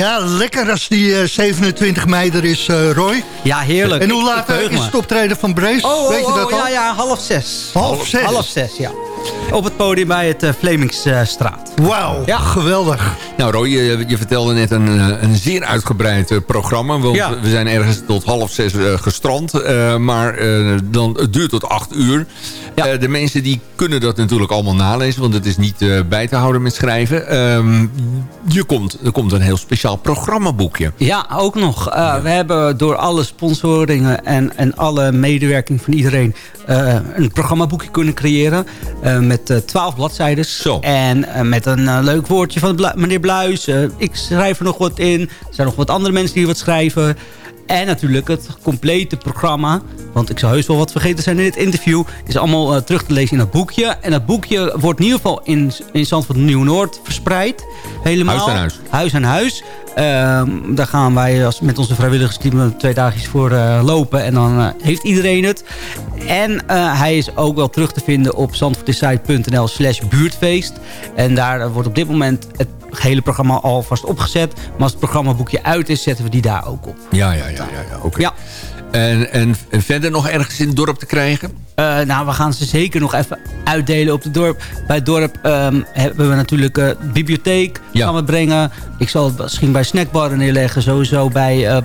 S9: Ja, lekker als die eh, 27 mei er is, eh, Roy.
S14: Ja, heerlijk.
S9: En hoe laat eh, is het optreden van Brace?
S14: Oh, oh,
S9: Weet je
S14: oh,
S9: dat al?
S14: ja, ja, half zes.
S9: Half zes?
S14: Half zes, ja. Op het podium bij het uh, Vlemingstraat.
S9: Wauw,
S14: Ja.
S9: geweldig.
S10: Nou Roy, je, je vertelde net een, eh, een zeer uitgebreid eh, programma. Want
S14: Ja.
S10: we zijn ergens tot half zes eh, gestrand. eh, maar eh, dan, het duurt tot acht uur. Eh, de mensen die kunnen dat natuurlijk allemaal nalezen. Want het is niet eh, bij te houden met schrijven. Ehm, je komt, er komt een heel speciaal programmaboekje.
S14: Ja, ook nog. Eh, We hebben door alle sponsoringen en, en alle medewerking van iedereen... eh, een programmaboekje kunnen creëren. eh, met eh, twaalf bladzijden. En eh, met een eh, leuk woordje van Blu- meneer Bluis. Eh, ik schrijf er nog wat in. Er zijn nog wat andere mensen die wat schrijven. En natuurlijk het complete programma. Want ik zou heus wel wat vergeten zijn in dit interview. Is allemaal eh, terug te lezen in dat boekje. En dat boekje wordt in ieder geval in, in Zandvoort Nieuw-Noord verspreid. Helemaal.
S10: Huis aan huis.
S14: Huis aan huis. Ehm, daar gaan wij als, met onze vrijwilligersteam twee dagjes voor eh, lopen. En dan eh, heeft iedereen het. En hij is ook wel terug te vinden op zandvoortisite.nl slash buurtfeest. En daar wordt op dit moment het hele programma alvast opgezet. Maar als het programmaboekje uit is, zetten we die daar ook op.
S10: Ja, ja, ja. Ja, ja oké.
S14: Ja.
S10: En, en, en verder nog ergens in het dorp te krijgen?
S14: Eh, nou, we gaan ze zeker nog even uitdelen op het dorp. Bij het dorp ehm, hebben we natuurlijk eh, bibliotheek gaan we brengen. Ik zal het misschien bij snackbarren neerleggen. Sowieso bij, eh,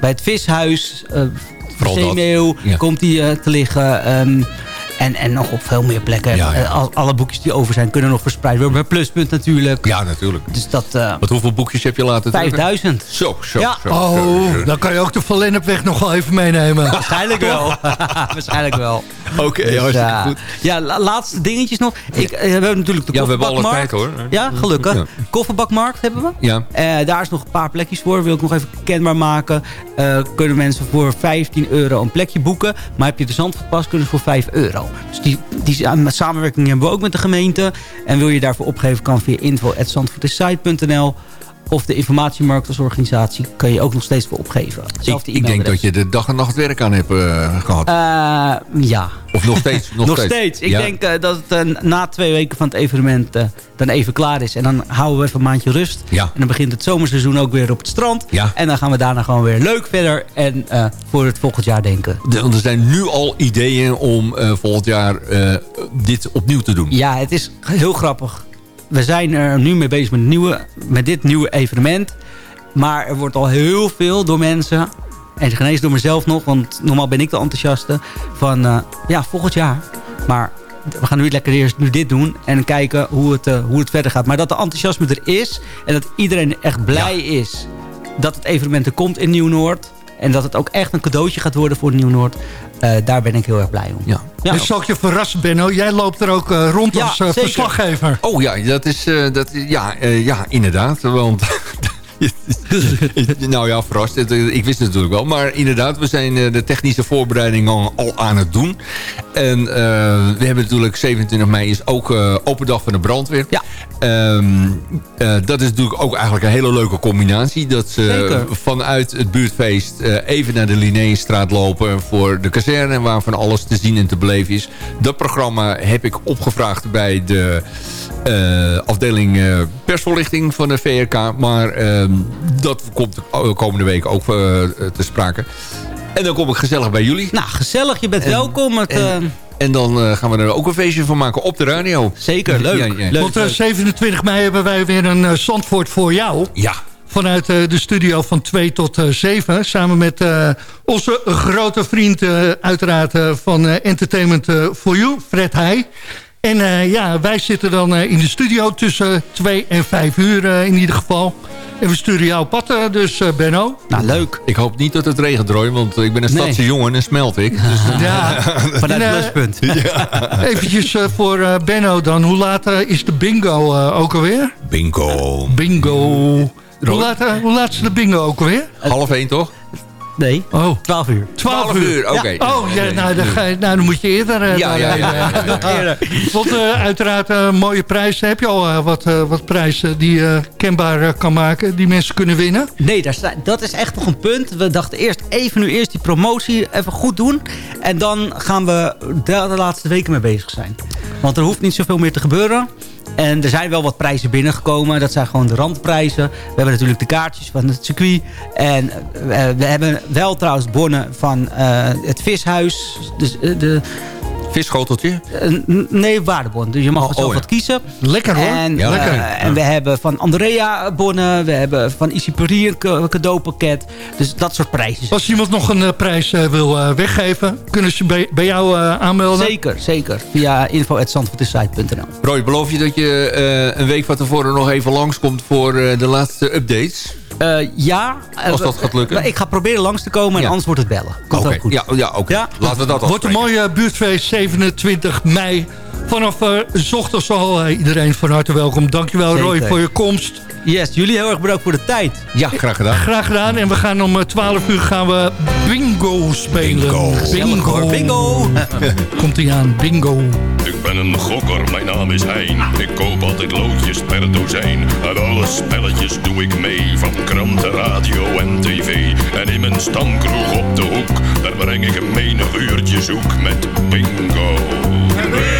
S14: bij het vishuis. Uh. Zeemeeuw
S10: Ja.
S14: komt die te liggen. Ehm, En, en nog op veel meer plekken.
S10: Ja, ja.
S14: Eh, al- alle boekjes die over zijn kunnen nog verspreid worden. Bij Pluspunt natuurlijk.
S10: Ja, natuurlijk.
S14: Dus dat... eh,
S10: Wat hoeveel boekjes heb je laten drukken?
S14: 5000.
S10: Zo, zo,
S14: Ja.
S10: zo.
S9: Oh,
S10: zo,
S9: dan kan je ook de Van Lennepweg nog wel even meenemen.
S14: Waarschijnlijk wel. Waarschijnlijk wel.
S10: Oké,
S14: Dus,
S10: hartstikke
S14: eh,
S10: goed.
S14: Ja, la- laatste dingetjes nog. Ik, we hebben natuurlijk de
S10: Ja, we hebben alle
S14: kofferbakmarkt.
S10: tijd, hoor.
S14: Ja, gelukkig.
S10: Ja.
S14: Kofferbakmarkt hebben we.
S10: Ja.
S14: Eh, daar is nog een paar plekjes voor. Wil ik nog even kenbaar maken. Eh, kunnen mensen voor 15 euro een plekje boeken. Maar heb je de Zandvoortpas, kunnen ze voor 5 euro. Dus die, die sa- samenwerking hebben we ook met de gemeente. En wil je daarvoor opgeven, kan via info.zandvoortesite.nl of de informatiemarktersorganisatie kun je ook nog steeds voor opgeven.
S10: Ik, ik denk dat je er dag en nacht werk aan hebt eh, gehad.
S14: Eh, ja.
S10: of nog steeds? Nog,
S14: Nog steeds. Ik
S10: Ja.
S14: denk eh, dat het na twee weken van het evenement dan even klaar is. En dan houden we even een maandje rust.
S10: Ja.
S14: En dan begint het zomerseizoen ook weer op het strand.
S10: Ja.
S14: En dan gaan we daarna gewoon weer leuk verder. En voor het volgend jaar denken.
S10: De- want er zijn nu al ideeën om volgend jaar dit opnieuw te doen.
S14: Ja, het is heel grappig. We zijn er nu mee bezig met, nieuwe, met dit nieuwe evenement. Maar er wordt al heel veel door mensen... en geen eens door mezelf nog... want normaal ben ik de enthousiaste... van eh, ja, volgend jaar. Maar we gaan nu lekker eerst nu dit doen... en kijken hoe het, eh, hoe het verder gaat. Maar dat de enthousiasme er is... en dat iedereen echt blij is... dat het evenement er komt in Nieuw-Noord... en dat het ook echt een cadeautje gaat worden voor Nieuw-Noord... eh, daar ben ik heel erg blij om.
S10: Ja.
S14: Ja.
S9: Dus zal ik je verrassen, Benno? Jij loopt er ook eh, rond
S14: Ja,
S9: als eh, verslaggever.
S10: Oh ja, dat is, eh, dat, is- ja, eh, ja, inderdaad. Want nou ja, verrast. Eh, Ik wist het natuurlijk wel. Maar inderdaad, we zijn eh, de technische voorbereidingen al, aan het doen. En eh, we hebben natuurlijk 27 mei is ook open dag van de brandweer.
S14: Ja.
S10: Ehm, eh, dat is natuurlijk ook eigenlijk een hele leuke combinatie. Dat ze
S14: Zeker.
S10: vanuit het buurtfeest even naar de Linnéestraat lopen... voor de kazerne waar van alles te zien en te beleven is. Dat programma heb ik opgevraagd bij de eh, afdeling eh, persvoorlichting van de VRK. Maar ehm, dat komt de komende week ook eh, te sprake. En dan kom ik gezellig bij jullie.
S14: Nou, gezellig. Je bent welkom. Het, eh,
S10: En dan eh, gaan we er ook een feestje van maken op de radio.
S14: Zeker, leuk.
S10: Ja, ja.
S14: Leuk,
S9: Want eh,
S14: leuk.
S9: 27 mei hebben wij weer een Zandvoort voor jou.
S10: Ja.
S9: Vanuit eh, de studio van 2 tot eh, 7. Samen met eh, onze grote vriend uiteraard van eh, Entertainment for You, Fred Heij. En eh, ja, wij zitten dan eh, in de studio tussen 2 en 5 uur eh, in ieder geval. En we sturen jou op pad, dus eh, Benno.
S14: Nou, leuk.
S10: Ik hoop niet dat het regent, Roy, want ik ben een
S14: Nee.
S10: stadse jongen en smelt ik. Dus,
S9: Ja,
S14: Vanuit
S9: En, eh,
S14: pluspunt.
S9: eventjes eh, voor eh, Benno dan. Hoe laat is de bingo eh, ook alweer?
S10: bingo.
S9: Bingo. Hoe laat, hoe laat is de bingo ook alweer?
S10: Half één, toch?
S14: Nee,
S9: Oh,
S14: 12 uur.
S9: 12
S10: 12 uur, oké.
S9: Oh, ja, nou, dan, ga je, nou, dan moet je eerder. eh,
S10: Ja, ja,
S9: eh. Want eh, uiteraard mooie prijzen. Heb je al wat, eh, wat prijzen die je kenbaar kan maken, die mensen kunnen winnen?
S14: Nee, daar sta, dat is echt nog een punt. We dachten eerst even nu eerst die promotie even goed doen. En dan gaan we daar de laatste weken mee bezig zijn. Want er hoeft niet zoveel meer te gebeuren. En er zijn wel wat prijzen binnengekomen. Dat zijn gewoon de randprijzen. We hebben natuurlijk de kaartjes van het circuit. En eh, we hebben wel trouwens bonnen van eh, het vishuis. Dus eh, de...
S10: Visschoteltje?
S14: eh, nee, waardebon. Dus je mag
S10: Oh,
S14: zelf
S10: oh, ja.
S14: wat kiezen.
S9: Lekker hoor.
S14: En,
S10: Ja,
S14: eh,
S10: lekker.
S14: en we hebben van Andrea bonnen. We hebben van Isipuri een ca- cadeaupakket. Dus dat soort prijzen.
S9: Als iemand nog een eh, prijs wil eh, weggeven, kunnen ze bij, bij jou eh, aanmelden?
S14: Zeker, zeker. Via info.zandvoortesite.nl
S10: Roy, beloof je dat je eh, een week van tevoren nog even langskomt voor eh, de laatste updates?
S14: Eh, ja. eh,
S10: Als dat gaat lukken.
S14: Ik ga proberen langs te komen en
S10: Ja.
S14: anders wordt het bellen. Komt
S10: Oké,
S14: ook goed.
S10: ja, ja, oké.
S14: Ja?
S10: Laten we dat
S9: Wordt een mooie buurtfeest 27 mei. Vanaf eh, s ochtends al eh, iedereen van harte welkom. Dankjewel Roy voor je komst.
S14: Yes, jullie heel erg bedankt voor de tijd.
S10: Ja, graag gedaan.
S9: Graag gedaan. En we gaan om eh, 12 uur gaan we bingo spelen.
S10: Bingo.
S14: Hoor. Bingo!
S9: Komt ie aan, bingo.
S16: Ik ben een gokker, mijn naam is Hein. Ik koop altijd loodjes per dozijn. Aan alle spelletjes doe ik mee. Van kranten, radio en tv. En in mijn stamkroeg op de hoek. Daar breng ik een menig uurtje zoek met bingo. Bingo!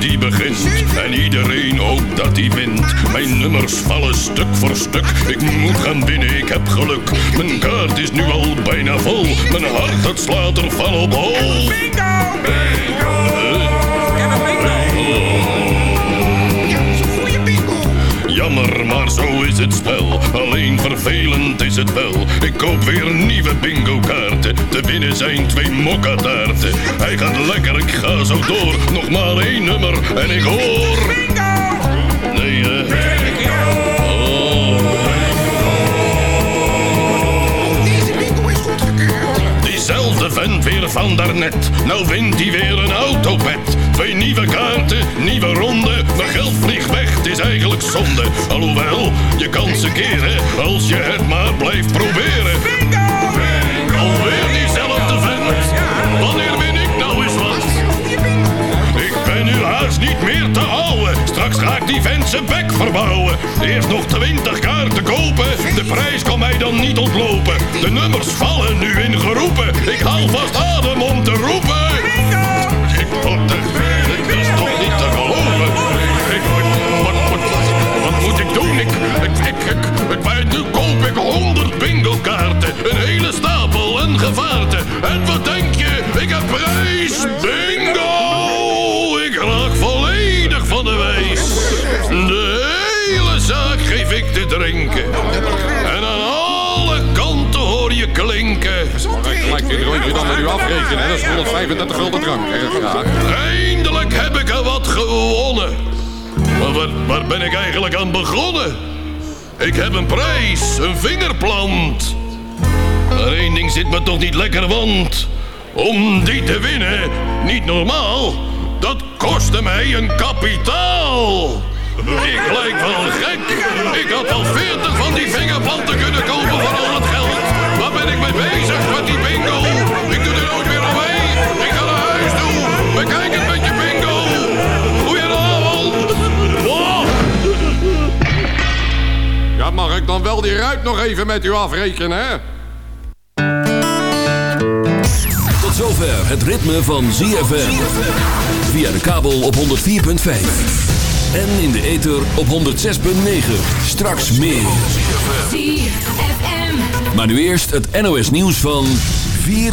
S7: die begint. En
S16: iedereen ook dat die wint. Mijn nummers vallen stuk voor stuk. Ik moet gaan binnen, ik heb geluk. Mijn kaart is nu al bijna vol. Mijn hart dat slaat er van op hol. Bingo! Bingo! Eh? Het spel. Alleen vervelend is het wel. Ik koop weer nieuwe bingo kaarten. Te winnen zijn twee mokkataarten. Hij gaat lekker, ik ga zo door. Nog maar één nummer en ik hoor... Bingo! Nee, hè? Diezelfde vent weer van daarnet. Nou wint hij weer een autobed. Twee nieuwe kaarten, nieuwe ronde. Mijn geld vliegt weg, het is eigenlijk zonde. Alhoewel, je kan ze keren. Als je het maar blijft proberen. Bingo! Alweer diezelfde vent. Wanneer ben ik nou eens wat? Ik ben nu haast niet meer te houden. Straks ga ik die vent zijn bek verbouwen. Eerst nog twintig kaarten kopen. De prijs kan mij dan niet ontlopen. De nummers vallen nu in geroepen. Ik haal vast adem om te roepen. Ik wat, dit wat moet ik? Ik, ik, ik, ik, ik, bij nu koop ik honderd bingo kaarten. Een hele stapel en gevaarten. En wat denk je? Ik heb prijs bingo! Ik raak volledig van de wijs. De hele zaak geef ik te drinken. En aan alle kanten hoor je klinken.
S17: Gelijk in rondje dan met u afrekenen. Dat is 135 gulden drank.
S16: Eindelijk heb ik er wat gewonnen. Waar, ben ik eigenlijk aan begonnen? Ik heb een prijs, een vingerplant. Maar één ding zit me toch niet lekker, want... Om die te winnen, niet normaal, dat kostte mij een kapitaal. Ik lijk wel gek. Ik had al 40 van die vingerplanten kunnen kopen voor al dat geld. Waar ben ik mee bezig met die bingo?
S17: Mag ik dan wel die ruit nog even met u afrekenen, hè?
S5: Tot zover het ritme van ZFM. Via de kabel op 104.5. En in de ether op 106.9. Straks meer. Maar nu eerst het NOS nieuws van 4